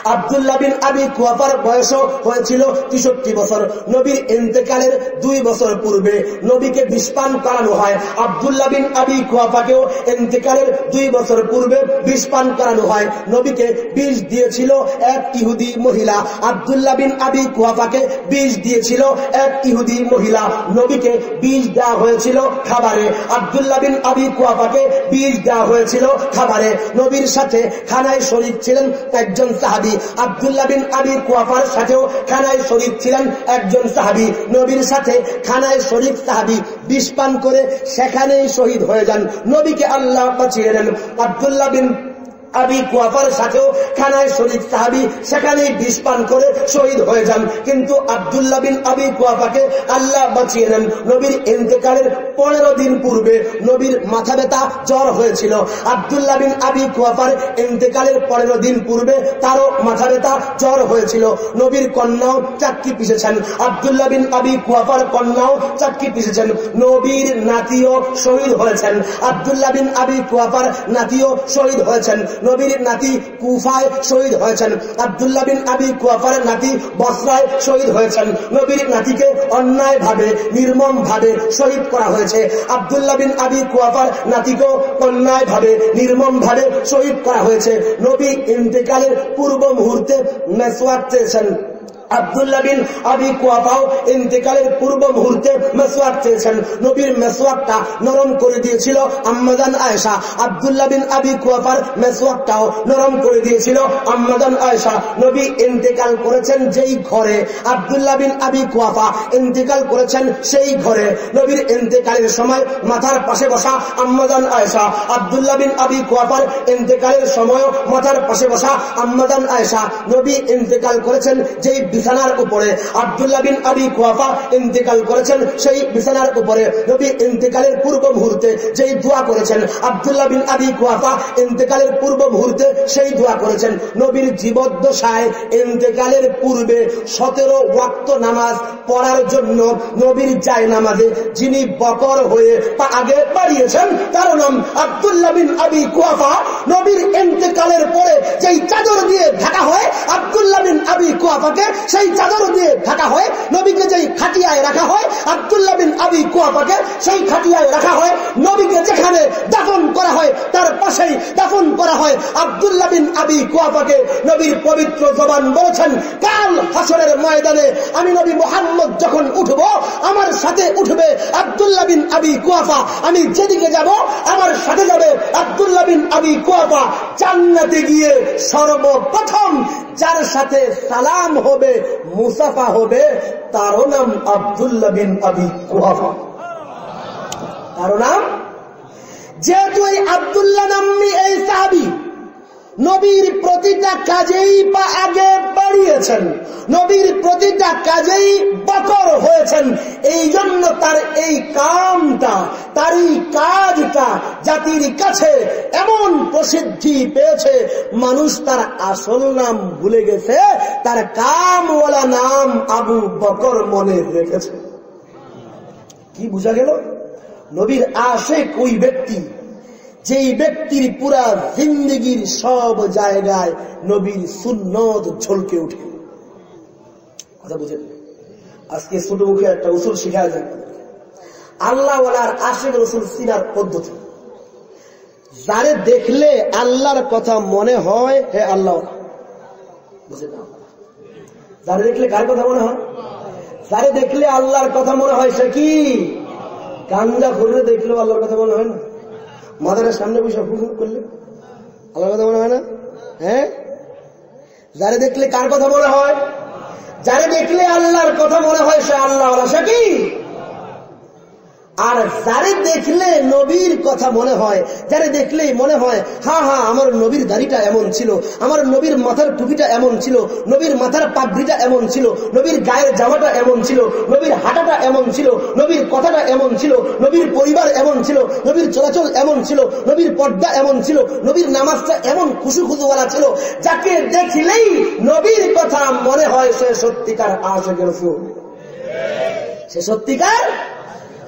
আবদুল্লাহ বিন আবি কুয়াফার বয়স হয়েছিল তেষট্টি বছর। নবীর ইন্তেকালের দুই বছর পূর্বে নবীকে বিষপান করানো হয়। আবদুল্লাহ বিন আবি কুয়াফাকেও ইন্তেকালের দুই বছর পূর্বে বিষপান করানো হয়। নবীকে বিষ দিয়েছিল এক ইহুদি মহিলা। আবদুল্লাহ বিন আবি কুয়াফাকে বিষ দিয়েছিল এক ইহুদি মহিলা। নবীকে বিষ দেওয়া হয়েছিল খাবারে। আবদুল্লাহ বিন আবি কুয়াফাকে বিষ দেওয়া হয়েছিল খাবারে। নবীর সাথে খানায় শরীর ছিলেন একজন সাহাবি আবদুল্লাহ বিন আবির কুয়াফার সাথেও খানায় শরীফ ছিলেন একজন সাহাবি। নবীর সাথে খানায় শরীফ সাহাবি বিষ পান করে সেখানেই শহীদ হয়ে যান। নবীকে আল্লাহ বাঁচিয়ে দেন। আবদুল্লাহ বিন আবি কুয়াফার সাথেও খানায় শরীফ সাহাবি সেখানেই বিষ পান করে শহীদ হয়ে যান। কিন্তু আবদুল্লাহ বিন আবি কুয়াফাকে আল্লাহ বাঁচিয়ে নেন। নবীর ইন্তেকালের পনেরো দিন পূর্বে নবীর মাথা ব্যথা, জ্বর হয়েছিল। আবদুল্লাহ বিন আবি কুয়াফার ইন্তেকালের পনেরো দিন পূর্বে তারও মাথা ব্যথা, জ্বর হয়েছিল। নবীর কন্যাও চাক্কি পিসেছেন আবদুল্লাহ বিন আবি কুয়াফার কন্যাও চাক্কি পিসেছেন নবীর নাতিও শহীদ হয়েছেন। আবদুল্লাহ বিন আবি কুয়াফার নাতিও শহীদ হয়েছেন। নবীর নাতি কুফায় শহীদ হয়েছেন। আবদুল্লাহ বিন আবি কুয়াফারের নাতি বসরায় শহীদ হয়েছেন। নবীর নাতিকে অন্যায় ভাবে নির্মম ভাবে শহীদ করা হয়েছে। আবদুল্লাহ বিন আবি কুয়াফার নাতিকেও অন্যায় ভাবে নির্মম ভাবে শহীদ করা হয়েছে। নবী ইন্তেকালের পূর্ব মুহূর্তে মেসোয়ার চেয়েছেন। আবদুল্লাহ বিন আবি কুয়াফাও ইন্তেকালের পূর্ব মুহূর্তে মেসওয়াক চেয়েছেন। নবীর মেসওয়াকটা নরম করে দিয়েছিল আম্মাদান আয়েশা। আবদুল্লাহ বিন আবি কুয়াফার মেসওয়াকটাও নরম করে দিয়েছিল আম্মাদান আয়েশা। নবী ইন্তেকাল করেছেন যেই ঘরে আবদুল্লাহ বিন আবি কুয়াফা ইন্তেকাল করেছেন সেই ঘরে। নবীর ইন্তেকালের সময় মাথার পাশে বসা আম্মাদান আয়েশা। আবদুল্লাহ বিন আবি কুয়াফার ইন্তেকালের সময় মাথার পাশে বসা আম্মাদান আয়েশা। নবী ইন্তেকাল করেছেন যেই বিছানার উপরে আবদুল্লাহ বিন আবি কুয়াফা ইন্তেকাল করেছেন। সেই বিছানার উপরে নবী ইন্তেকালের পূর্ব মুহূর্তে যেই দোয়া করেছেন, আবদুল্লাহ বিন আবি কুয়াফা ইন্তেকালের পূর্ব মুহূর্তে সেই দোয়া করেছেন। নবীর জীবদ্দশায় ইন্তেকালের পূর্বে সতেরো ওয়াক্ত নামাজ পড়ার জন্য নবীর যায় নামাজে যিনি বকর হয়ে বা আগে বাড়িয়েছেন, তার নাম আবদুল্লাহ বিন আবি কুয়াফা। নবীর ইন্তেকালের পরে যেই চাদর দিয়ে ঢাকা হয়, আবদুল্লাহ বিন আবি কুয়াফাকে সেই চাদর দিয়ে ঢাকা হয়, নবীকে যেই খাটিয়ায় রাখা হয়, আবদুল্লাহ বিন আবি কুয়াফাকে সেই খাটিয়ায় রাখা হয়, নবীকে যেখানে দাফন করা হয়, তার পাশেই দাফন করা হয়, আবদুল্লাহ বিন আবি কুয়াফাকে নবীর পবিত্র জবান বলেছেন, কাল হাসরের ময়দানে আমি নবী মোহাম্মদ যখন উঠব, আমার সাথে উঠবে আবদুল্লাহ বিন আবি কুয়াফা। আমি যেদিকে যাব, আমার সাথে যাবে আবদুল্লাহ বিন আবি কুয়াফা। জান্নাতে গিয়ে সর্বপ্রথম যার সাথে সালাম হবে মুসাফা হবে, তারও নাম আবদুল্লা বিন আবি কুহাফা তারও নাম? যেহেতু এই আবদুল্লাহ নাম্মি এই সাহাবি নবীর প্রতিটা কাজেই বা আগে বাড়িয়েছেন, নবীর প্রতিটা কাজেই বকর হয়েছেন। এই জন্য তার এই কামটা তার এই কাজটা জাতির কাছে এমন প্রসিদ্ধি পেয়েছে, মানুষ তার আসল নাম ভুলে গেছে, তার কামওয়ালা নাম আবু বকর মনে রেখেছে। কি বুঝা গেল? নবীর আশেক ওই ব্যক্তি যেই ব্যক্তির পুরা জিন্দগির সব জায়গায় নবীর সুন্নত ঝলকে উঠে কথা বুঝেন? আজকে ছোট মুখে একটা উসুল শিখা যায় আল্লাহ আশেক রসুল সিনার পদ্ধতি। যারে দেখলে আল্লাহর কথা মনে হয়, হে আল্লাহ বুঝে যারে দেখলে কার কথা মনে হয়? যারে দেখলে আল্লাহর কথা মনে হয় সে কি? গাঞ্জা ঘুরে দেখলেও আল্লাহর কথা মনে হয় না। মাদারের সামনে বসে হুকুম করলে? আল্লাহ কথা মনে হয় না? হ্যাঁ? যারে দেখলে কার কথা মনে হয়? যারে দেখলে আল্লাহর কথা মনে হয় সে আল্লাহ সে কি? আর যারে দেখলে নবীর কথা মনে হয়, যারে দেখলেই মনে হয়, হা হা, আমার নবীর দাড়িটা এমন ছিল, আমার নবীর মাথার টুপিটা এমন ছিল, নবীর মাথার পাগড়িটা এমন ছিল, নবীর গায়ের জামাটা এমন ছিল, নবীর হাঁটাটা এমন ছিল, নবীর কথাটা এমন ছিল, নবীর পরিবার এমন ছিল, নবীর চলাচল এমন ছিল, নবীর পর্দা এমন ছিল, নবীর নামাজটা এমন খুশু খুশুওয়ালা ছিল, যাকে দেখলেই নবীর কথা মনে হয় সে সত্যিকার ফুল। সে সত্যিকার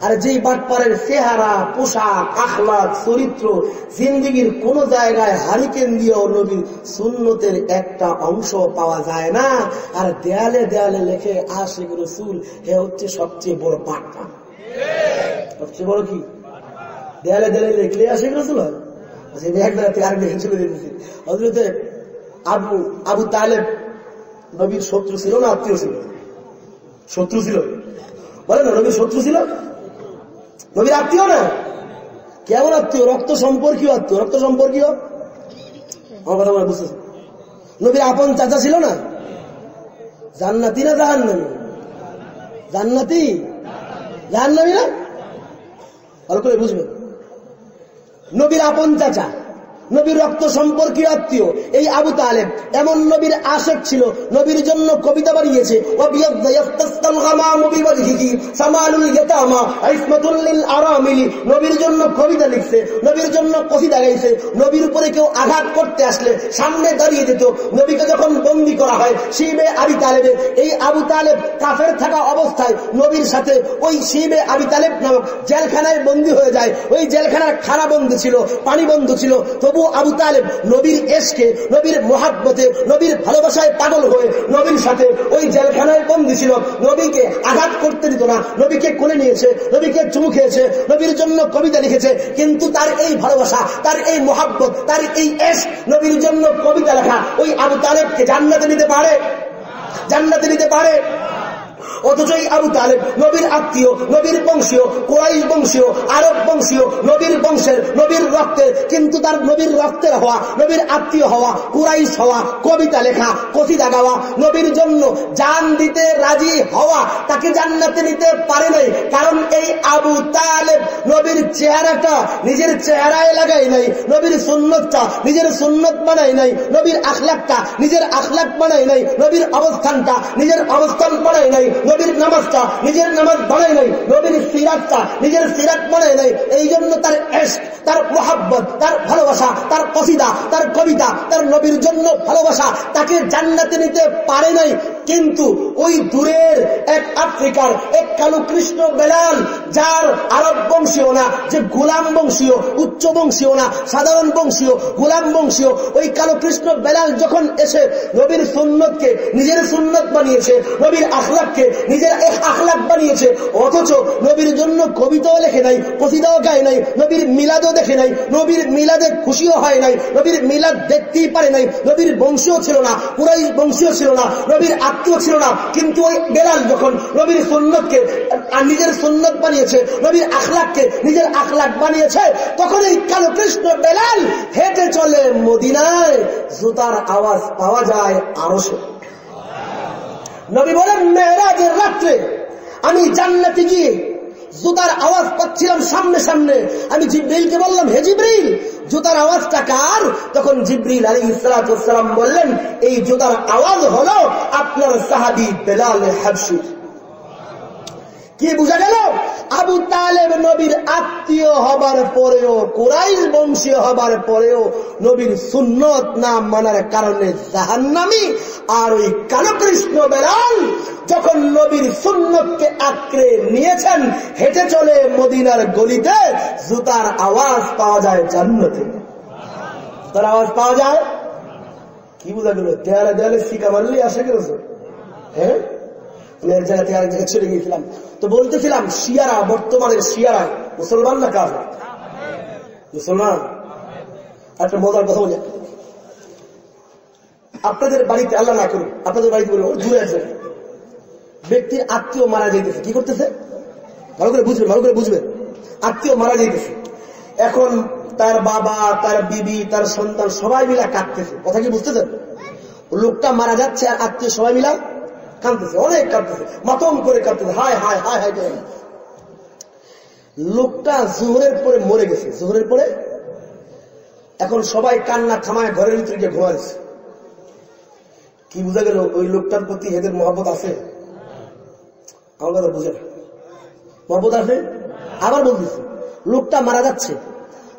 আর যেই বাটপারের চেহারা পোশাক আখলাক চরিত্র জিন্দিগির কোন জায়গায় হারিকেন দিয়েও নবীর সুন্নতের একটা অংশ পাওয়া যায় না। আর দেয়ালে দেয়ালে লেখে আশেখ রসুল হে হচ্ছে সবচেয়ে বড় বাটপা সবচেয়ে বড় কি? দেয়ালে দেয়ালে লিখলে আশেখ রসুল হয়? আচ্ছা, আবু আবু নবীর শত্রু ছিল না আত্মীয় ছিল? শত্রু ছিল। বলে না নবীর শত্রু ছিল? নবীর আত্মীয় না? কেমন আত্মীয়? রক্ত সম্পর্কীয় আত্মীয়। রক্ত সম্পর্কীয়? আমার কথা বলে বুঝতেছি নবীর আপন চাচা ছিল না? জান্নাতি না জাহান্নামি? জান্নাতি? জাহান্নামি না? ভালো করে বুঝবে নবীর আপন চাচা। নবীর রক্ত সম্পর্কীয় আত্মীয়। এই আবু তালেব এমন নবীর আশেক ছিল, নবীর জন্য কবিতা বানিয়েছে নবীর জন্য কবিতা লিখছে, নবীর জন্য গাইছে, নবীর উপরে কেউ আঘাত করতে আসলে সামনে দাঁড়িয়ে যেত। নবীকে যখন বন্দি করা হয়, শিবে আবি এই আবু তালেব কাফের থাকা অবস্থায় নবীর সাথে ওই শিবে আবি তালেব নামক জেলখানায় বন্দী হয়ে যায়। ওই জেলখানার খানা বন্ধ ছিল, পানি বন্ধ ছিল, তবু তবু আবু তালেব নবীর এসকে, নবীর মোহাব্বতে, নবীর ভালোবাসায় পাগল হয়ে নবীর সাথে ওই জেলখানায় বন্দী ছিল। নবীকে আঘাত করতে দিত না। নবীকে কোলে নিয়েছে, নবীকে চুমু খেয়েছে, নবীর জন্য কবিতা লিখেছে। কিন্তু তার এই ভালোবাসা, তার এই মোহাব্বত, তার এই এস, নবীর জন্য কবিতা লেখা ওই আবু তালেবকে জান্নাতে নিতে পারে? জান্নাতে নিতে পারে? অথচ আবু তালেব নবীর আত্মীয়, নবীর বংশীয়, কোরাইশ বংশীয়, আরব বংশীয়, নবীর বংশের, নবীর রক্তের, কিন্তু তার নবীর রক্তের হওয়া, নবীর আত্মীয় হওয়া, কুরাইশ হওয়া, কবিতা লেখা কচিদা গাওয়া নবীর জন্য জান দিতে রাজি হওয়া, তাকে জান্নাতে নিতে পারে নাই, কারণ এই আবু তালেব নবীর চেহারাটা নিজের চেহারায় লাগাই নাই, নবীর সুন্নতটা নিজের সুন্নত বানাই নাই, নবীর আখলাকটা নিজের আখলাক বানাই নাই, নবীর অবস্থানটা নিজের অবস্থান বানাই নাই নবীর নামাজটা, নিজের নামাজ বানাই নাই নবীর সিরাতটা, নিজের সিরাত বানাই নাই এই জন্য তার এস তার মোহাব্বত, তার ভালোবাসা, তার কসিদা, তার কবিতা, তার নবীর জন্য ভালোবাসা, তাকে জান্নাতে নিতে পারে নাই। কিন্তু ওই দূরের এক আফ্রিকার, এক কালো কৃষ্ণ বেলাল, যার আরব বংশীয় না, যে গোলাম বংশীয়, উচ্চ বংশীয় না, সাধারণ বংশীয়, গোলাম বংশীয়, ওই কালো কৃষ্ণ বেলাল যখন এসে নবীর সুন্নতকে, নিজের সুন্নত বানিয়েছে, নবীর আখলাককে নিজের এক আখলাক বানিয়েছে। অথচ নবীর জন্য কবিতাও লেখে নাই কসিদাও গায় নাই, নবীর মিলাদও দেখে নাই, নবীর মিলাদে খুশিও হয় নাই, নবীর মিলাদ দেখতেই পারে নাই, নবীর বংশীয় ছিল না পুরাই বংশীয় ছিল না, নবীর আত্মীয় ছিল না, কিন্তু ওই বেলাল যখন নবীর সুন্নতকে নিজের সুন্নত বানিয়েছে, নবীর আখলাককে নিজের আখলাক বানিয়েছে, তখন এই কালো কৃষ্ণ বেলাল হেঁটে চলে মদিনায়। জুতার আওয়াজ পাওয়া যায় আরও নবী বলেন মেয়েরাজের রাত্রে আমি জান্নাতে গিয়ে জুতার আওয়াজ পাচ্ছিলাম সামনে সামনে। আমি জিব্রিলকে বললাম, হে জিব্রিল, জুতার আওয়াজটা কার? তখন জিব্রিল আলী ইসলাতাম বললেন, এই জুতার আওয়াজ হলো আপনার সাহাবি বেলাল হাবসি কি বুঝা গেল? আবু তালেব নবীর আত্মীয় হবার পরেও, কোরাইশ বংশীয় হবার পরেও নবীর সুন্নত না মানার কারণে জাহান্নামি আর ওই কালকৃষ্ণ বেলাল যখন নবীর সুন্নতকে আঁকড়ে নিয়েছেন, হেঁটে চলে মদিনার গলিতে, জুতার আওয়াজ পাওয়া যায় জান্নতে। জুতার আওয়াজ পাওয়া যায়? কি বোঝা গেল? দেয়ালে দেয়ালে শিকা মারলেই আসে গেছে হ্যাঁ? আমি এক জায়গা থেকে আরেক জায়গায় ছেড়ে গিয়েছিলাম। তো বলতেছিলাম, শিয়ারা, বর্তমানের শিয়ারা, মুসলমান না কাজ মুসলমান। একটা মজার কথা বলি। আপনাদের বাড়িতে, আল্লাহ না করুন আপনাদের বাড়িতে বলে দূরে আছে ব্যক্তির আত্মীয় মারা যাইতেছে, কি করতেছে? ভালো করে বুঝবেন, ভালো করে বুঝবেন। আত্মীয় মারা যাইতেছে। এখন তার বাবা, তার বিবি, তার সন্তান সবাই মিলা কাঁদতেছে। কথা কি বুঝতেছেন? লোকটা মারা যাচ্ছে আর আত্মীয় সবাই মিলা কাঁদতেছে, অনেক কাঁদতেছে। মাতম করে কাঁদতেছে, হায় হায় হায় হায় করে। লোকটা জোহরের পরে মরে গেছে। জোহরের পরে এখন সবাই কান্না থামায় ঘরের ভিতরে গিয়ে ঘুমাইছে কি বোঝা গেল, ওই লোকটার প্রতি এদের মহব্বত আছে? আমার কথা বুঝে না। মহব্বত আছে? আবার বলতেছি, লোকটা মারা যাচ্ছে।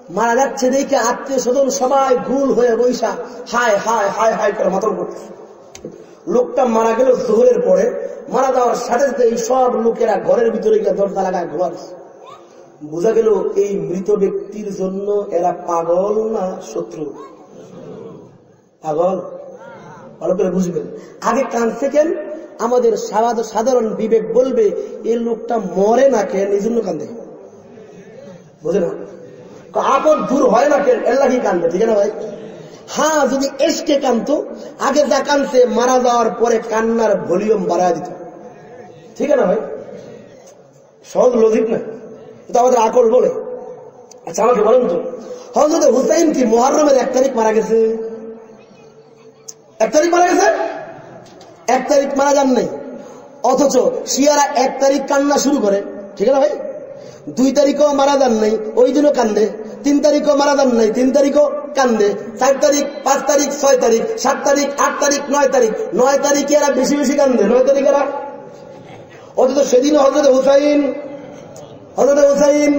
মারা যাচ্ছে দেখে আত্মীয় স্বজন সবাই গুল হয়ে বৈশা হায় হায় হায় হায় করে মাতম করতেছে। লোকটা মারা গেল জোহরের পরে। মারা যাওয়ার সাথে সাথে এই সব লোকেরা ঘরের ভিতরে গিয়ে দরজা লাগায় ঘুমাচ্ছে বোঝা গেল এই মৃত ব্যক্তির জন্য এরা পাগল না শত্রু? পাগল? ভালো করে বুঝবেন। আগে কাঁদছে কেন আমাদের সাধারণ বিবেক বলবে এই লোকটা মরে না কেন? এই জন্য কান্দে। বুঝে না? আপদ দূর হয় না কেন? এর লাগি কান্দে, ঠিক না ভাই? হ্যাঁ যদি এসকে কান্ত, আগে যা কানছে, মারা যাওয়ার পরে কান্নার ভলিউম বাড়ায় দিত। ঠিক না ভাই? সহজ লজিক না? এটা আমাদের আকল বলে। আচ্ছা আমাকে বলেন তো হজরত হুসাইন কি মহারমের এক তারিখ মারা গেছে? এক তারিখ মারা গেছে? এক তারিখ মারা যান নাই। অথচ শিয়ারা এক তারিখ কান্না শুরু করে। ঠিক আছে ভাই? দুই তারিখও মারা যান নাই, ওই দিনও কান্দে। তিন তারিখও মারা যান নাই, তিন তারিখও কান্দে। চার তারিখ, পাঁচ তারিখ, ছয় তারিখ, সাত তারিখ, আট তারিখ, নয় তারিখ। নয় তারিখে এরা বেশি বেশি কান্দে। নয় তারিখ এরা অথচ সেদিন হজরত হুসাইন হজরত হুসাইন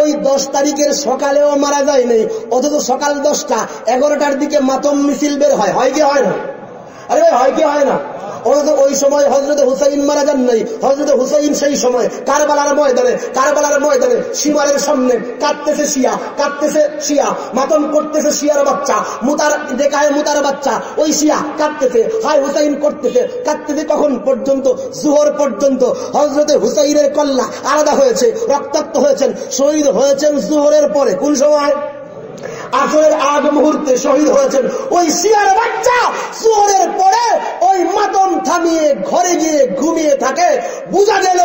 ওই দশ তারিখের সকালেও মারা যায় নাই। অথচ সকাল দশটা এগারোটার দিকে মাতম মিছিল বের হয়। হয় কি হয় না? আরে ভাই, হয় কি হয় না? ওই সময় হজরত হুসাইন মারা যান নাই। হজরত হুসাইন সেই সময় কারবালার ময়দানে কারবালার ময়দানে সীমারের সামনে কাঁদতেছে শিয়া কাঁদতেছে শিয়া, মাতম করতেছে শিয়ার বাচ্চা, মুতার দেখায় মুতার বাচ্চা, ওই শিয়া কাঁদতেছে, হায় হুসাইন করতেছে, কাঁদতেছে কখন পর্যন্ত? জুহর পর্যন্ত। হজরতে হুসাইনের কল্লা আলাদা হয়েছে, রক্তাক্ত হয়েছেন, শহীদ হয়েছেন জুহরের পরে। কোন সময়? আসরের আগ মুহূর্তে শহীদ হয়েছেন ওই শিয়ার বাচ্চা। সুহরের পরে ওই মাতন থামিয়ে ঘরে গিয়ে ঘুমিয়ে থাকে। বোঝা গেল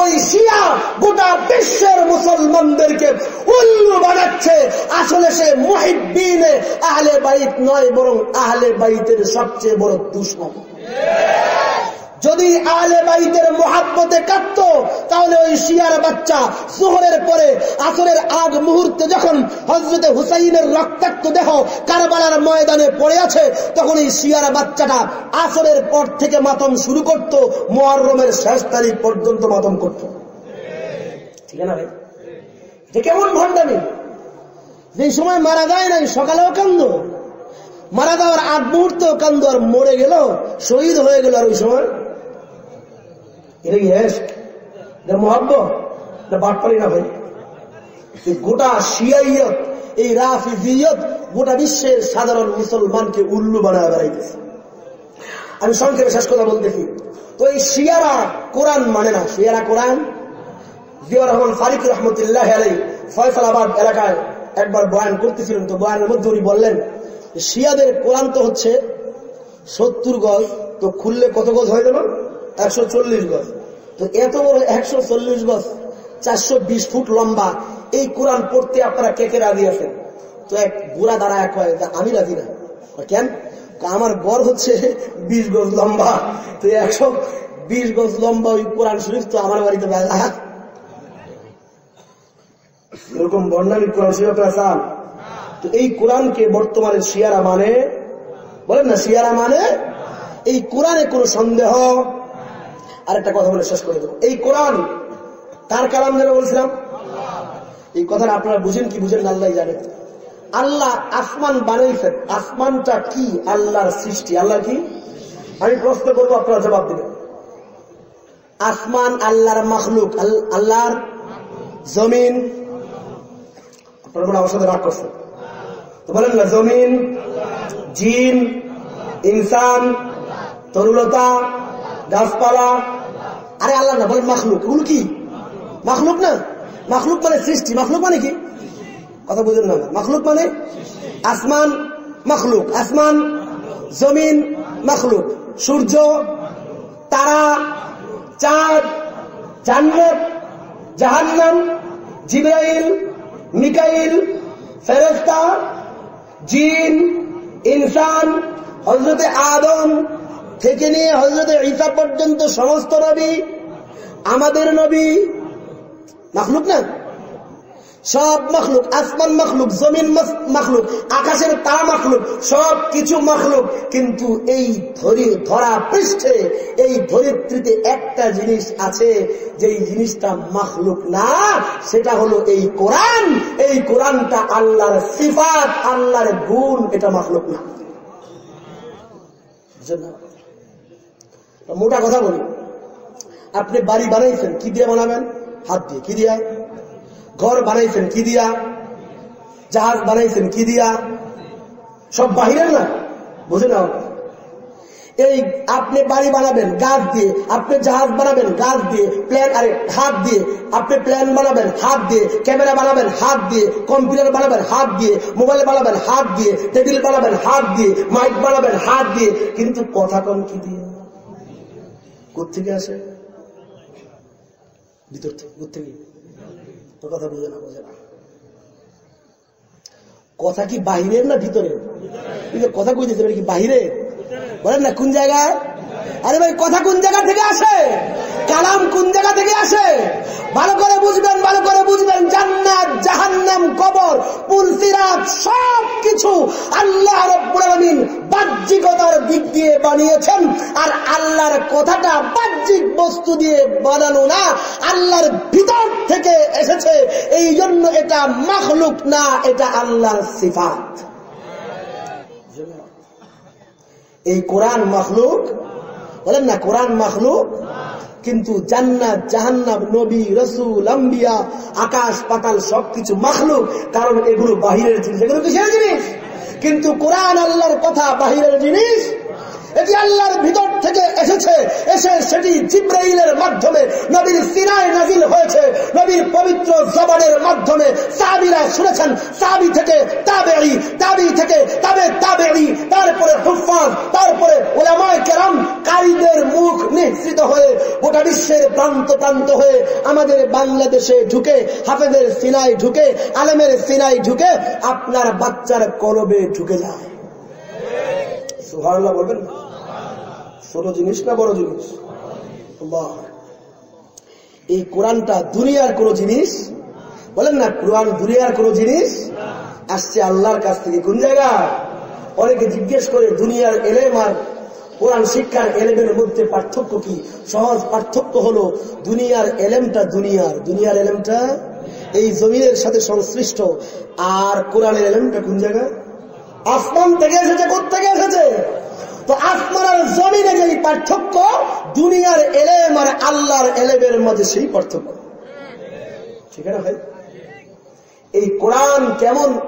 ওই শিয়া গোটা বিশ্বের মুসলমানদেরকে উল্লু বানাচ্ছে। আসলে সে মহিবিনে আহলে বাইত নয়, বরং আহলে বাইতের সবচেয়ে বড় দুশ্মন। যদি আলে বাইতের মহাব্বতে কাঁদত তাহলে ওই শিয়ার বাচ্চা জোহরের পরে আসরের আগ মুহূর্তে যখন হজরতে হুসাইনের রক্তাক্ত দেহ কারবালার ময়দানে পড়ে আছে, তখন এই শিয়ার বাচ্চাটা আসরের পর থেকে মাতম শুরু করত মোয়ারমের শেষ তারিখ পর্যন্ত মাতম করত। ঠিক না ভাই? এটা কেমন ভণ্ডামি? যে সময় মারা যায় নাই, সকালেও কান্দ। মারা যাওয়ার আগ মুহূর্তেও কান্দ আর মরে গেল, শহীদ হয়ে গেল আর ওই সময় এটা কি হেস এটা মহাব্ব? এটা বাটপারি না ভাই? গোটা শিয়াইয়ত, এই রাফিজিয়ত গোটা বিশ্বের সাধারণ মুসলমানকে উল্লু বানায় বেড়াইতেছে আমি সংক্ষেপে শেষ কথা বলতেছি। তো এই শিয়ারা কোরআন মানে না। শিয়ারা কোরআন? জিয়ার রহমান ফারিক রহমতুল্লাহ আলাই ফয়সালাবাদ এলাকায় একবার বয়ান করতেছিলেন। তো বয়ানের মধ্যে উনি বললেন, শিয়াদের কোরআন তো হচ্ছে সত্তর গজ, তো খুললে কত গজ হয়ে গেল একশো চল্লিশ গজ। তো এত বড় একশো চল্লিশ গজ, চারশো বিশ ফুট লম্বা, এই কোরআন পড়তে আপনারা কে কে রাজি আছেন? তো এক বুড়া দাঁড়া এক হয় আমি রাজি না। কেন? আমার বর হচ্ছে বিশ গজ লম্বা। তো একশো বিশ গজ লম্বা ওই কোরআন শরীফ তো আমার বাড়িতে বেলা। এরকম বর্ণালী কোরআন শরীফ আপনারা চান? তো এই কোরআনকে বর্তমানে শিয়ারা মানে? বলেন না, শিয়ারা মানে? এই কোরআনে কোনো সন্দেহ? আরেকটা কথা বলে শেষ করে দেবো। এই কোরআন, তার কালাম যেন বলছিলাম? এই কথাটা আপনারা বুঝেন কি বুঝেন আল্লাহ জানে। আল্লাহ আসমান বানাইছেন। আসমানটা কি? আল্লাহর সৃষ্টি। আল্লাহ কি? আমি প্রশ্ন করব, আপনারা জবাব দেবেন। আসমান আল্লাহর মখলুক আল্লাহর জমিন। আপনারা মনে আমার সাথে রাগ করছেন। বলেন না, জমিন, জিন, ইনসান, তরুলতা, গাছপালা আরে আল্লাহ না বলেন মাখলুক। এগুলো কি? মাখলুক না? মাখলুক মানে সৃষ্টি। মাখলুক মানে কি? কথা বুঝুন না? মাখলুক মানে আসমান মাখলুক। আসমান, জমিন মাখলুক। সূর্য, তারা, চাঁদ, জান্নাত, জাহান্নাম, জিব্রাইল, মিকাইল ফেরেস্তা জিন, ইনসান হজরতে আদম থেকে নিয়ে হজরত ঈসা পর্যন্ত সমস্ত নবী আমাদের নবী মাখলুক না? সব মখলুক, আসমান মখলুক, জমিন মখলুক, আকাশের তারা মখলুক, সব কিছু মখলুক, কিন্তু এই ধরি ধরা পৃষ্ঠে, এই ধরিত্রীতে একটা জিনিস আছে যে জিনিসটা মখলুক না, সেটা হলো এই কোরআন। এই কোরআনটা আল্লাহর সিফাত, আল্লাহর গুণ, এটা মখলুক না? মোটা কথা বলি। আপনি বাড়ি বানাইছেন, কি দিয়ে বানাবেন? হাত দিয়ে, কি দিয়া? ঘর বানাইছেন, কি দিয়া? জাহাজ বানাইছেন, কি দিয়া? সব বাহিরের না? বুঝে না এই আপনি বাড়ি বানাবেন, গাছ দিয়ে, আপনি জাহাজ বানাবেন, গাছ দিয়ে প্ল্যান আরে, হাত দিয়ে, আপনি প্ল্যান বানাবেন, হাত দিয়ে, ক্যামেরা বানাবেন, হাত দিয়ে, কম্পিউটার বানাবেন, হাত দিয়ে, মোবাইল বানাবেন, হাত দিয়ে, টেবিল বানাবেন, হাত দিয়ে, মাইক বানাবেন, হাত দিয়ে, কিন্তু কথা কন কি দিয়ে? কোথেকে আসে? ভিতর থেকে তোর কথা বুঝে না, বোঝে না। কথা কি বাহিরের না ভিতরে কথা কইতেছে কি বাহিরে বলেন না, কোন জায়গায়? আরে ভাই, কথা কোন জায়গা থেকে আসে? কালাম কোন জায়গা থেকে আসে? ভালো করে বুঝবেন, ভালো করে বুঝবেন। জান্নাত, জাহান্নাম, কবর পুলসিরাত সব কিছু আল্লাহ রব্বুল বাহ্যিকতার দিক দিয়ে বানিয়েছেন। আর আল্লাহর কথাটা বাহ্যিক বস্তু দিয়ে বানানো না, আল্লাহর ভিতর থেকে এসেছে। এই জন্য এটা মাখলুক না, এটা আল্লাহর সিফাত। এই কোরআন মখলুক? বলেন না, কোরআন মখলুক? কিন্তু জান্নাত জাহান্নাব নবী, রসুল, আম্বিয়া, আকাশ, পাতাল, সবকিছু মখলুক। কারণ এগুলো বাহিরের জিনিস। এগুলো কিসের জিনিস? কিন্তু কোরআন আল্লাহর কথা বাহিরের জিনিস? এটি আল্লাহর ভিতর থেকে এসেছে। এসে সেটি জিব্রাইলের মাধ্যমে নবীর সিনায় নাজিল হয়েছে। নবীর পবিত্র জবানের মাধ্যমে সাবিরা শুনেছেন। সাবি থেকে তাবেড়ি তাবি থেকে তাবে তাবেড়ি তারপরে হুফাজ ওলামায় কারিদের মুখ নিঃসৃত হয়ে গোটা বিশ্বের প্রান্ত প্রান্ত হয়ে আমাদের বাংলাদেশে ঢুকে হাফেদের সিনাই ঢুকে, আলেমের সিনাই ঢুকে আপনার বাচ্চার কলবে ঢুকে যায়। বলবেন? ছোট জিনিস না বড় জিনিস? এই কোরআনটা দুনিয়ার কোন জিনিস? বলেন না, কোরআন দুনিয়ার কোন জিনিস? আসছে আল্লাহর কাছ থেকে। কোন জায়গা? অনেকে জিজ্ঞেস করে, দুনিয়ার এলেম আর কোরআন শিক্ষার এলেমের মধ্যে পার্থক্য কি? সহজ পার্থক্য হলো দুনিয়ার এলেমটা দুনিয়ার। দুনিয়ার এলেমটা এই জমিনের সাথে সংশ্লিষ্ট। আর কোরআনের এলেমটা কোন জায়গা? আসমান থেকে এসেছে থেকে এসেছে? তো আসমান আর জমিনে যেই পার্থক্য, দুনিয়ার এলেম আর আল্লাহর এলেমের মাঝে সেই পার্থক্য। ঠিক আছে ভাই? এই কোরআন কেমন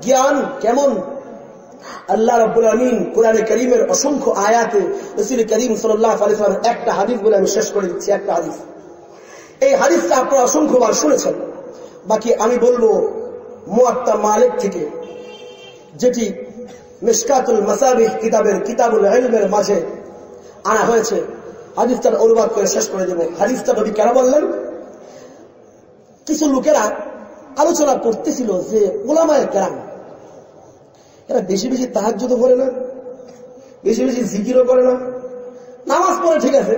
জ্ঞান, কেমন আল্লাহ রব্বুল আমিন কোরআনে করিমের অসংখ্য আয়াতে রসুল করিম সাল্লাহ একটা হাদিস বলে আমি শেষ করে দিচ্ছি, একটা হাদিস। এই হাদিসটা আপনারা অসংখ্যবার শুনেছেন। বাকি আমি বলব মোয়াত্তা মালিক থেকে, যেটি মিসকাতুল মাসাবিহ কিতাবের কিতাবুল ইলমের মাঝে আনা হয়েছে। হাদিসটার অনুবাদ করে শেষ করে দেব। হাদিসটা নবী কেন বললেন? কিছু লোকেরা আলোচনা করতেছিল যে ওলামায়ের কেরাম এরা বেশি বেশি তাহাজ্যত করে না, বেশি বেশি জিকিরও করে না। নামাজ পড়ে ঠিক আছে,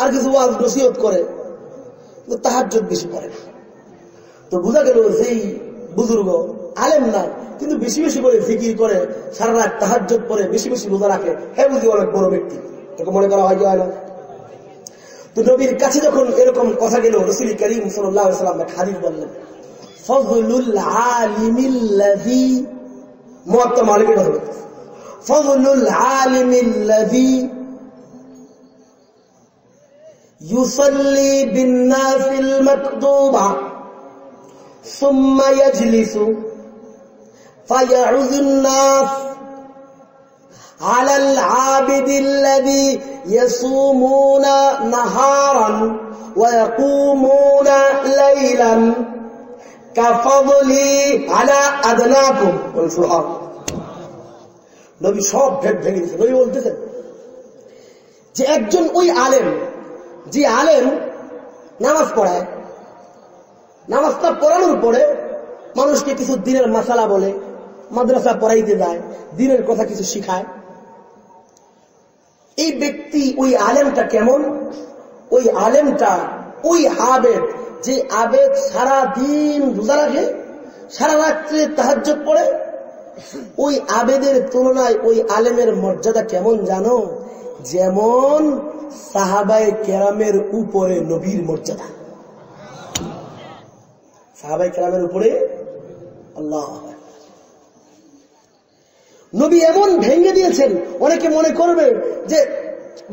আর কিছু ওয়াজ নসিহত করে তাহাজ বেশি করে না। তো বোঝা গেল যেই বুজুর্গ আলেম না কিন্তু বেশি বেশি করে জিকির করে, সারা রাত তাহার পরে বেশি বেশি রোজা রাখে হ্যাঁ বুঝি অনেক বড় ব্যক্তি। তোকে মনে করা হয় কি হয় না? তো নবীর কাছে যখন এরকম কথা গেল, রসুল করিম সাল্লাম হাদিস বললেন, ফজলুল আলিমিল্লাযী موطأ مالكي دغ فضل العالم الذي يصلي بالناس المكتوبة ثم يجلس فيعظ الناس على العابد الذي يصومون نهارا ويقومون ليلا. যে একজন ওই আলেম, যে আলেম নামাজ পড়ায় নামাজটা পড়ানোর পরে মানুষকে কিছু দিনের মশালা বলে, মাদ্রাসা পড়াইতে যায়, দিনের কথা কিছু শিখায়। এই ব্যক্তি ওই আলেমটা কেমন? ওই আলেমটা ওই আবেদ যে আবেদ সারা দিন রোজা রাখে, সারা রাত্রে তাহাজ পড়ে, ওই আবেদের তুলনায় ওই আলেমের মর্যাদা কেমন জানো? যেমন সাহাবাই কেরামের উপরে নবীর মর্যাদা। সাহাবাই কেরামের উপরে আল্লাহ নবী এমন ভেঙে দিয়েছেন, অনেকে মনে করবে যে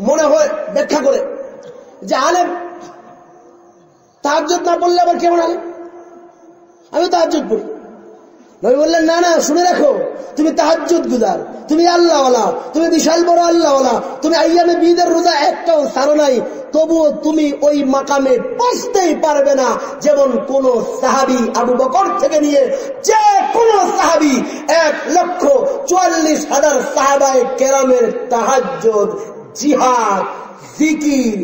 মনে হয় ব্যাখ্যা করে, যে আলেম তাহাজ না বললে আবার কেমন আলেম আমি তাহাজ পড়ি। নবী বললেন, না না, শুনে রাখো, তুমি তাহাজুদ গুদার তুমি আল্লাহওয়ালা, তুমি বিশাল বড় আল্লাহওয়ালা, তুমি আইয়ামে বিদের রোজা একটাও সারো নাই, তবুও তুমি ওই মাকামে পৌঁছতেই পারবে না। যেমন কোন সাহাবি আবু বকর থেকে নিয়ে যে কোন সাহাবি এক লক্ষ চুয়াল্লিশ হাজার সাহাবায় কেরামের তাহাজুদ জিহাদ, জিকির,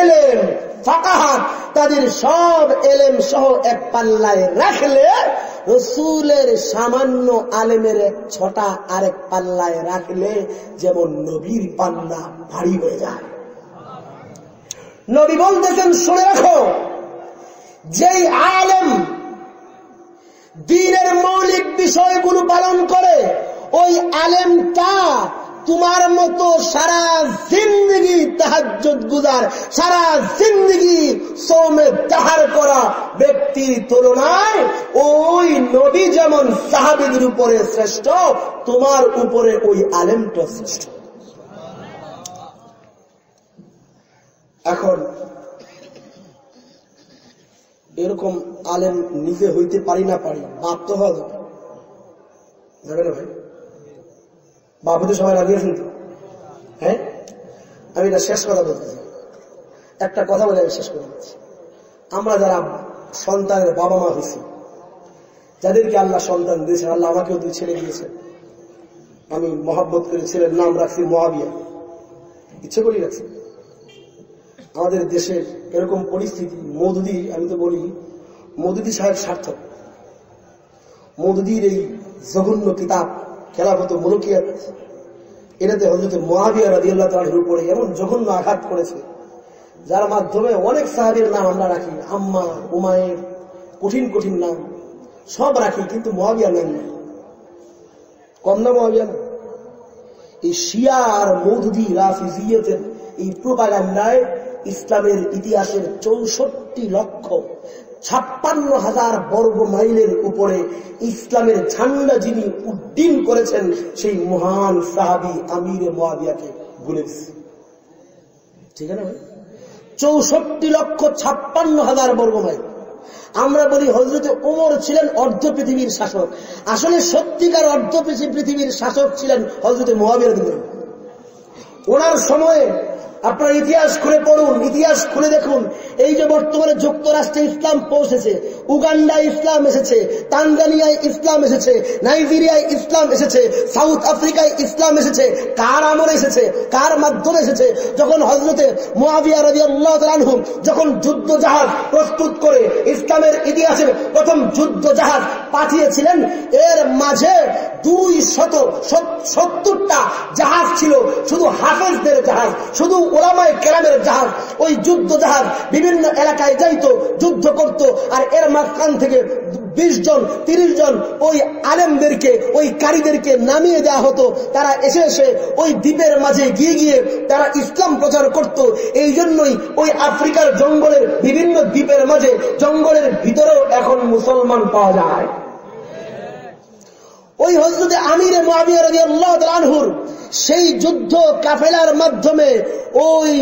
এলেম ফাকাহাত তাদের সব এলেম সহ এক পাল্লায় রাখলে রসুলের সামান্য আলেমের ছটা আরেক পাল্লায় রাখলে যেমন নবীর পাল্লা ভারী হয়ে যায়। নবী বলতেছেন, শুনে রাখো, যেই আলেম দিনের মৌলিক বিষয়গুলো পালন করে, ওই আলেমটা তোমার মতো সারা জিন্দগি তাহাজ গুজার, সারা জিন্দগি সৌমে তাহার করা ব্যক্তির তুলনায় ওই নবী যেমন সাহাবিদের উপরে শ্রেষ্ঠ, তোমার উপরে ওই আলেমটা শ্রেষ্ঠ। এখন, এরকম আলেম নিজে হইতে পারি না পারি বাপ তো হওয়া যাবে। ভাই? বাবুদের সবাই রাজি আছেন তো? হ্যাঁ? আমি এটা শেষ কথা বলতেছি একটা কথা বলে আমি শেষ করে দিচ্ছি। আমরা যারা সন্তানের বাবা মা হয়েছি, যাদেরকে আল্লাহ সন্তান দিয়েছেন, আল্লাহ আমাকেও দুই ছেলে দিয়েছেন। আমি মহাব্বত করে ছেলের নাম রাখছি মহাবিয়া। ইচ্ছে করি রাখছি। আমাদের দেশের এরকম পরিস্থিতি, মধুদি, আমি তো বলি, মধুদি সাহেব সার্থক। মধুদির এই জঘন্য কিতাব খেলাফত মুলকিয়াত এটাতে হজরত মহাবিয়া রাজি আল্লাহ তালের উপরে এমন জঘন্য আঘাত করেছে, যার মাধ্যমে অনেক সাহাবির নাম আমরা রাখি। আম্মা উমায়ের কঠিন কঠিন নাম, সব রাখি, কিন্তু মহাবিয়া নাম নেই। কম না মহাবিয়া না এই শিয়া আর মৌদুদি রাফিজিয়তের এই প্রোপাগান্ডায় ইসলামের ইতিহাসের চৌষট্টি লক্ষ ছাপ্পান্ন হাজার বর্গ মাইলের উপরে ইসলামের ঝান্ডা যিনি উড্ডীন করেছেন, সেই মহান সাহাবি আমির মহাবিয়াকে ভুলে ঠিক আছে চৌষট্টি লক্ষ ছাপ্পান্ন হাজার বর্গ মাইল। আমরা বলি হজরত ওমর ছিলেন অর্ধ পৃথিবীর শাসক। আসলে সত্যিকার অর্ধ পৃথিবীর শাসক ছিলেন হজরত মহাবীর ওনার সময়ে আপনার ইতিহাস খুলে পড়ুন, ইতিহাস খুলে দেখুন। এই যে বর্তমানে যুক্তরাষ্ট্রে ইসলাম পৌঁছেছে, উগান্ডায় ইসলাম এসেছে, তানজানিয়ায় ইসলাম এসেছে, নাইজেরিয়ায় ইসলাম এসেছে, সাউথ আফ্রিকায় ইসলাম এসেছে, কার আমলে এসেছে, কার মাধ্যমে এসেছে? যখন হজরতে মোয়াবিয়া রবি আল্লাহ যখন যুদ্ধ জাহাজ প্রস্তুত করে ইসলামের ইতিহাসের প্রথম যুদ্ধ জাহাজ পাঠিয়েছিলেন, এর মাঝে দুই শত সত্তরটা জাহাজ ছিল, শুধু হাফেজদের জাহাজ, শুধু ওলামায় কেরামের জাহাজ। ওই যুদ্ধ জাহাজ বিভিন্ন এলাকায় যাইতো, যুদ্ধ করত, আর এর মাঝখান থেকে বিশ জন, তিরিশ জন ওই আলেমদেরকে, ওই কারীদেরকে নামিয়ে দেওয়া হতো। তারা এসে এসে ওই দ্বীপের মাঝে গিয়ে গিয়ে তারা ইসলাম প্রচার করত। এই জন্যই ওই আফ্রিকার জঙ্গলের বিভিন্ন দ্বীপের মাঝে, জঙ্গলের ভিতরেও এখন মুসলমান পাওয়া যায়। ওই হজরতে আমিরে আনহুর সেই যুদ্ধ কাফেলার মাধ্যমে ওই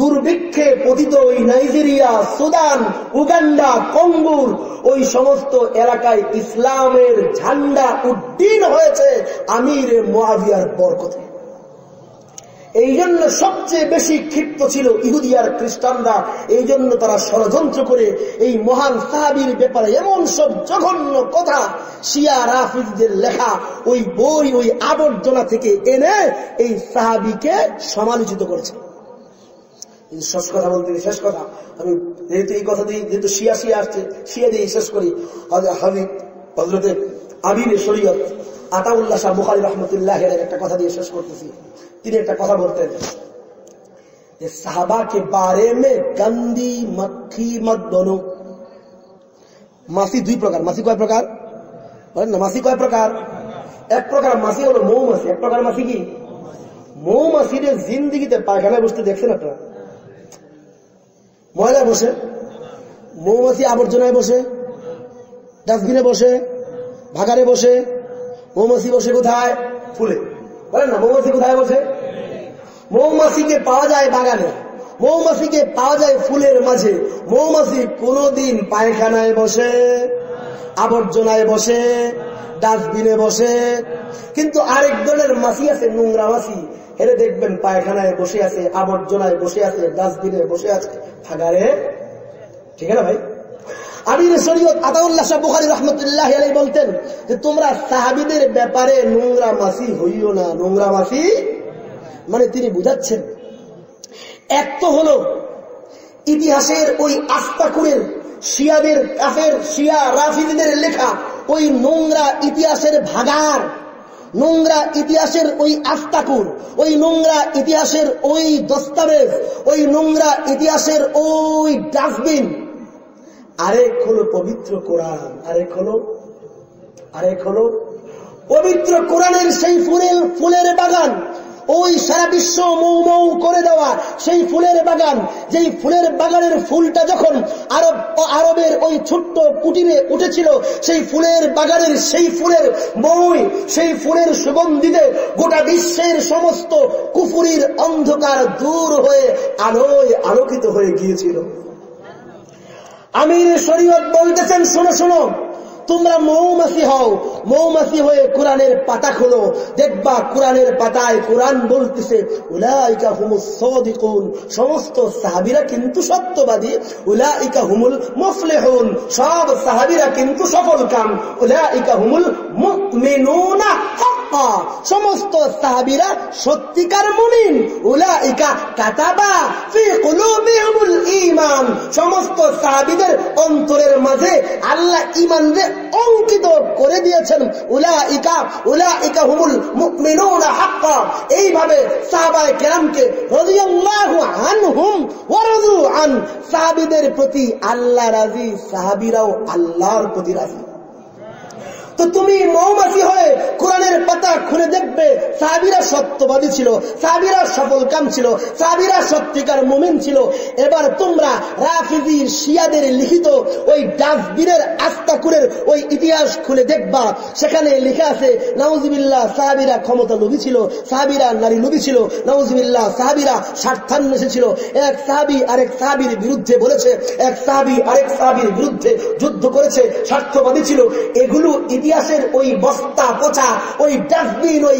দুর্ভিক্ষে পতিত ওই নাইজেরিয়া, সুদান, উগান্ডা কঙ্গুর ওই সমস্ত এলাকায় ইসলামের ঝান্ডা উড্ডীন হয়েছে আমির মহাবিয়ার বরকতে। এই জন্য সবচেয়ে বেশি ক্ষিপ্ত ছিল ইহুদিয়ার খ্রিস্টানরা। এই জন্য তারা ষড়যন্ত্র করে এই মহান সাহাবির ব্যাপারে এমন সব জঘন্য কথা শিয়া রাফিজদের লেখা ওই বই, ওই আবর্জনা থেকে এনে এই সাহাবিকে সমালোচিত করেছে। শেষ কথা বলতে শেষ কথা। আমি যেহেতু এই কথা দিয়ে যেহেতু শিয়া শিয়া আসছে, শিয়া দিয়ে শেষ করি। হাবিব হজরতে আবির শরীয়ত, আতাউল্লাহ শাহ বুখারি রহমতুল্লাহ একটা কথা দিয়ে শেষ করতেছি। তিনি একটা কথা বলতেন যে সাহাবা কে বারে মে গন্দি মক্খি মত বনো। মাসি দুই প্রকার। মাসি কয় প্রকার? বলেন না, মাসি কয় প্রকার? এক প্রকার মাসি হলো মৌমাছি। এক প্রকার মাসি কি? মৌমাছির জিন্দিগিতে পায়খানায় বসতে দেখছেন আপনারা? ময়লা বসে, মৌমাছি আবর্জনায় বসে, ডাস্টবিনে বসে ভাগারে বসে, মৌমাছি বসে কোথায়? ফুলে। বলেন না, মৌমাছি কোথায় বসে? মৌমাছিকে পাওয়া যায় বাগানে, মৌমাছিকে পাওয়া যায় ফুলের মাঝে। মৌমাছি কোনদিন পায়খানায় বসে, আবর্জনায় বসে, ডাস্টবিনে বসে। কিন্তু আরেক দলের মাছি আছে, নোংরা মাছি হেরে দেখবেন, পায়খানায় বসে আছে, আবর্জনায় বসে আছে, ডাস্টবিনে বসে আছে। ফাগারে ঠিক আছে ভাই? আমির শরীয়ত আতাউল্লাহ শাহ বুখারি রহমতুল্লাহ বলতেন যে, তোমরা সাহাবিদের ব্যাপারে নোংরা মাসি হইও না। নোংরা মাসি মানে তিনি বুঝাচ্ছেন, এক তো হলো ইতিহাসের ওই আস্তাকুরের শিয়াদের কাফের, শিয়া রাফিদের লেখা ওই নোংরা ইতিহাসের ভাগার। নোংরা ইতিহাসের ওই আস্তাকুর ওই নোংরা ইতিহাসের ওই দস্তাবেজ, ওই নোংরা ইতিহাসের ওই ডাস্টবিন। আরেক হলো পবিত্র কোরআন, আরেক হলো আরেক হলো পবিত্র কোরআনের সেই ফুলের ফুলের বাগান। ওই সারা বিশ্ব মৌ মৌ করে দেওয়া সেই ফুলের বাগান, যেই ফুলের বাগানের ফুলটা যখন আরব, আরবের ওই ছোট্ট কুটিরে উঠেছিল, সেই ফুলের বাগানের সেই ফুলের মই সেই ফুলের সুগন্ধিতে গোটা বিশ্বের সমস্ত কুফুরির অন্ধকার দূর হয়ে আলোয় আলোকিত হয়ে গিয়েছিল। আমির শরীয়ত বলতেছেন, শোনো শোনো। তোমরা মৌমাছি হও, মৌমাছি হয়ে কোরআনের পাতা খোলো। দেখবা কোরআনের পাতায় কোরআন বলতেছে, উলাইকা হুমুল সদিকুন। সমস্ত সাহাবিরা কিন্তু সত্যবাদী, উলাইকা হুমুল মুফলিহুন। সব সাহাবিরা কিন্তু সফল কাম, উলাইকা হুমুল মুমিনুনা। সমস্ত সাহাবিরা সত্যিকার মুমিন, উলাইকা কাতাবা ফি কুলুবিহিমুল ঈমান। সমস্ত সাহাবিদের অন্তরের মাঝে আল্লাহ ঈমানকে অঙ্কিত করে দিয়েছেন। উলা ইকা উলা ইকা হুমুল মুমিনুনা হাক্কা। এইভাবে সাহাবায়ে কেরামকে রাদিয়াল্লাহু আনহুম ওয়া রাদু আন। সাহাবীদের প্রতি আল্লাহ রাজি, সাহাবীরাও আল্লাহর প্রতি রাজি। তো তুমি মৌমাছি হয়ে কোরআনের পাতা সাবিরা সত্যবাদী ছিল সাবিরা সফল কাম ছিল সাবিরা সত্যিকার মোমেন ছিল। এবার তোমরা রাফিজির শিয়াদের লিখিত ওই ডাস্টবিনের আস্তাকুরের ওই ইতিহাস খুলে দেখবা। সেখানে লেখা আছে, নাউজিবিল্লাহ, সাহাবিরা ক্ষমতা লোভী ছিল, সাহাবিরা নারী লোভী ছিল, নাউজিবিল্লাহ, সাহাবিরা স্বার্থান্বেষী ছিল। এক সাহাবি আরেক সাহাবির বিরুদ্ধে বলেছে, এক সাহাবি আরেক সাহাবির বিরুদ্ধে যুদ্ধ করেছে, স্বার্থবাদী ছিল। এগুলো ইতিহাসের ওই বস্তা পচা, ওই ডাস্টবিন, ওই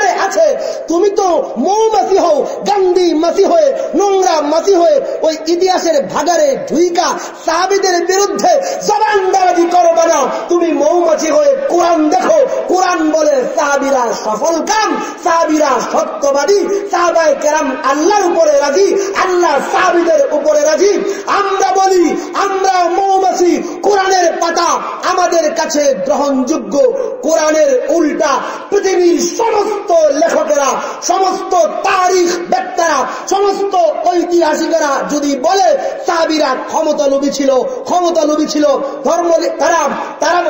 ভাগারে আছে। তুমি তো মৌমাছি হও, গান্ধী মাসি হয়ে, নোংরা মাসি হয়ে ওই ইতিহাসের ভাগারে ঢুইকা সাহাবিদের বিরুদ্ধে জবানদারাজি করবে না। তুমি মৌমাছি হয়ে কোরআন দেখো। কোরআন বলে সাহাবিরা সফল কাম, সাহাবিরা সত্যবাদী। সাহাবায় কেরাম আল্লাহর উপরে রাজি, আল্লাহ সাহাবিদের উপরে রাজি। আমরা বলি, আমরা মৌমাছি, কোরআনের পাতা আমাদের কাছে গ্রহণযোগ্য। কোরআনের উল্টা পৃথিবীর সমস্ত লেখকেরা, সমস্ত তারিখ ব্যক্তারা সমস্ত ঐতিহাসিকেরা যদি বলে, সাহাবিরা ক্ষমতা লোভী ছিল ক্ষমতা লোভী ছিল ধর্ম তারা তারা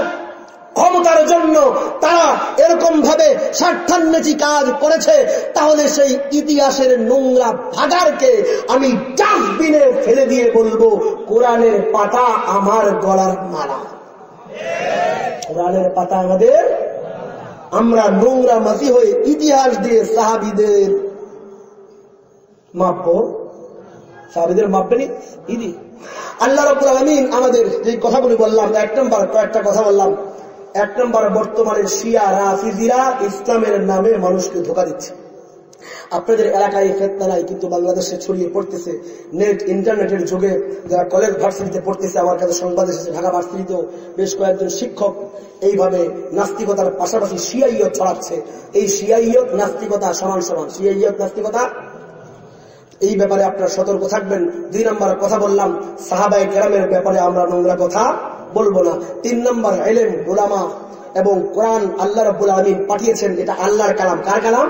ক্ষমতার জন্য তারা এরকম ভাবে স্বার্থান্বেষী কাজ করেছে, তাহলে সেই ইতিহাসের নোংরা ভাগারকে আমি ডাস্টবিনে ফেলে দিয়ে বলব, কোরআনের পাতা আমার গলার মালা। কোরআনের পাতা আমাদের আমরা নোংরা মাসি হয়ে ইতিহাস দিয়ে সাহাবিদের মাপ সাহাবিদের মাপবেনি ইদি আল্লাহ রব আলমিন আমাদের যে কথাগুলি বললাম, এক নম্বর কয়েকটা কথা বললাম। এক নম্বর বর্তমানে শিয়া, রাফিজিরা ইসলামের নামে মানুষকে ধোকা দিচ্ছে। আপনাদের এলাকায় ফেতনা নাই কিন্তু বাংলাদেশে ছড়িয়ে পড়তেছে। নেট ইন্টারনেটের যুগে যারা কলেজ ভার্সিটিতে পড়তেছে, আমার কাছে সংবাদ এসেছে, ঢাকা ভার্সিটিতেও বেশ কয়েকজন শিক্ষক এইভাবে নাস্তিকতার পাশাপাশি শিয়াইয়ত ছড়াচ্ছে। এই শিয়াইয়ত নাস্তিকতা সমান সমান। শিয়াইয়ত নাস্তিকতা? এই ব্যাপারে আপনারা সতর্ক থাকবেন। দুই নম্বর কথা বললাম সাহাবাই গ্রামের ব্যাপারে আমরা নোংরা কথা বলব না। তিন নম্বর এলেম ওলামা এবং কোরআন আল্লাহ রব্বুল আলমিন পাঠিয়েছেন, এটা আল্লাহর কালাম। কার কালাম?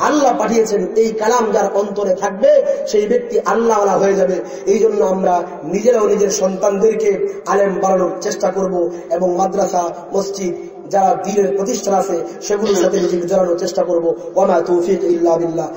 আল্লাহ পাঠিয়েছেন এই কালাম যার অন্তরে থাকবে, সেই ব্যক্তি আল্লাহ আলা হয়ে যাবে। এই জন্য আমরা নিজেরাও নিজের সন্তানদেরকে আলেম বাড়ানোর চেষ্টা করব এবং মাদ্রাসা, মসজিদ, যারা দিনের প্রতিষ্ঠান আছে, সেগুলোর সাথে নিজেকে জড়ানোর চেষ্টা করব। অনা তৌফিক ইল্লা বিল্লাহ।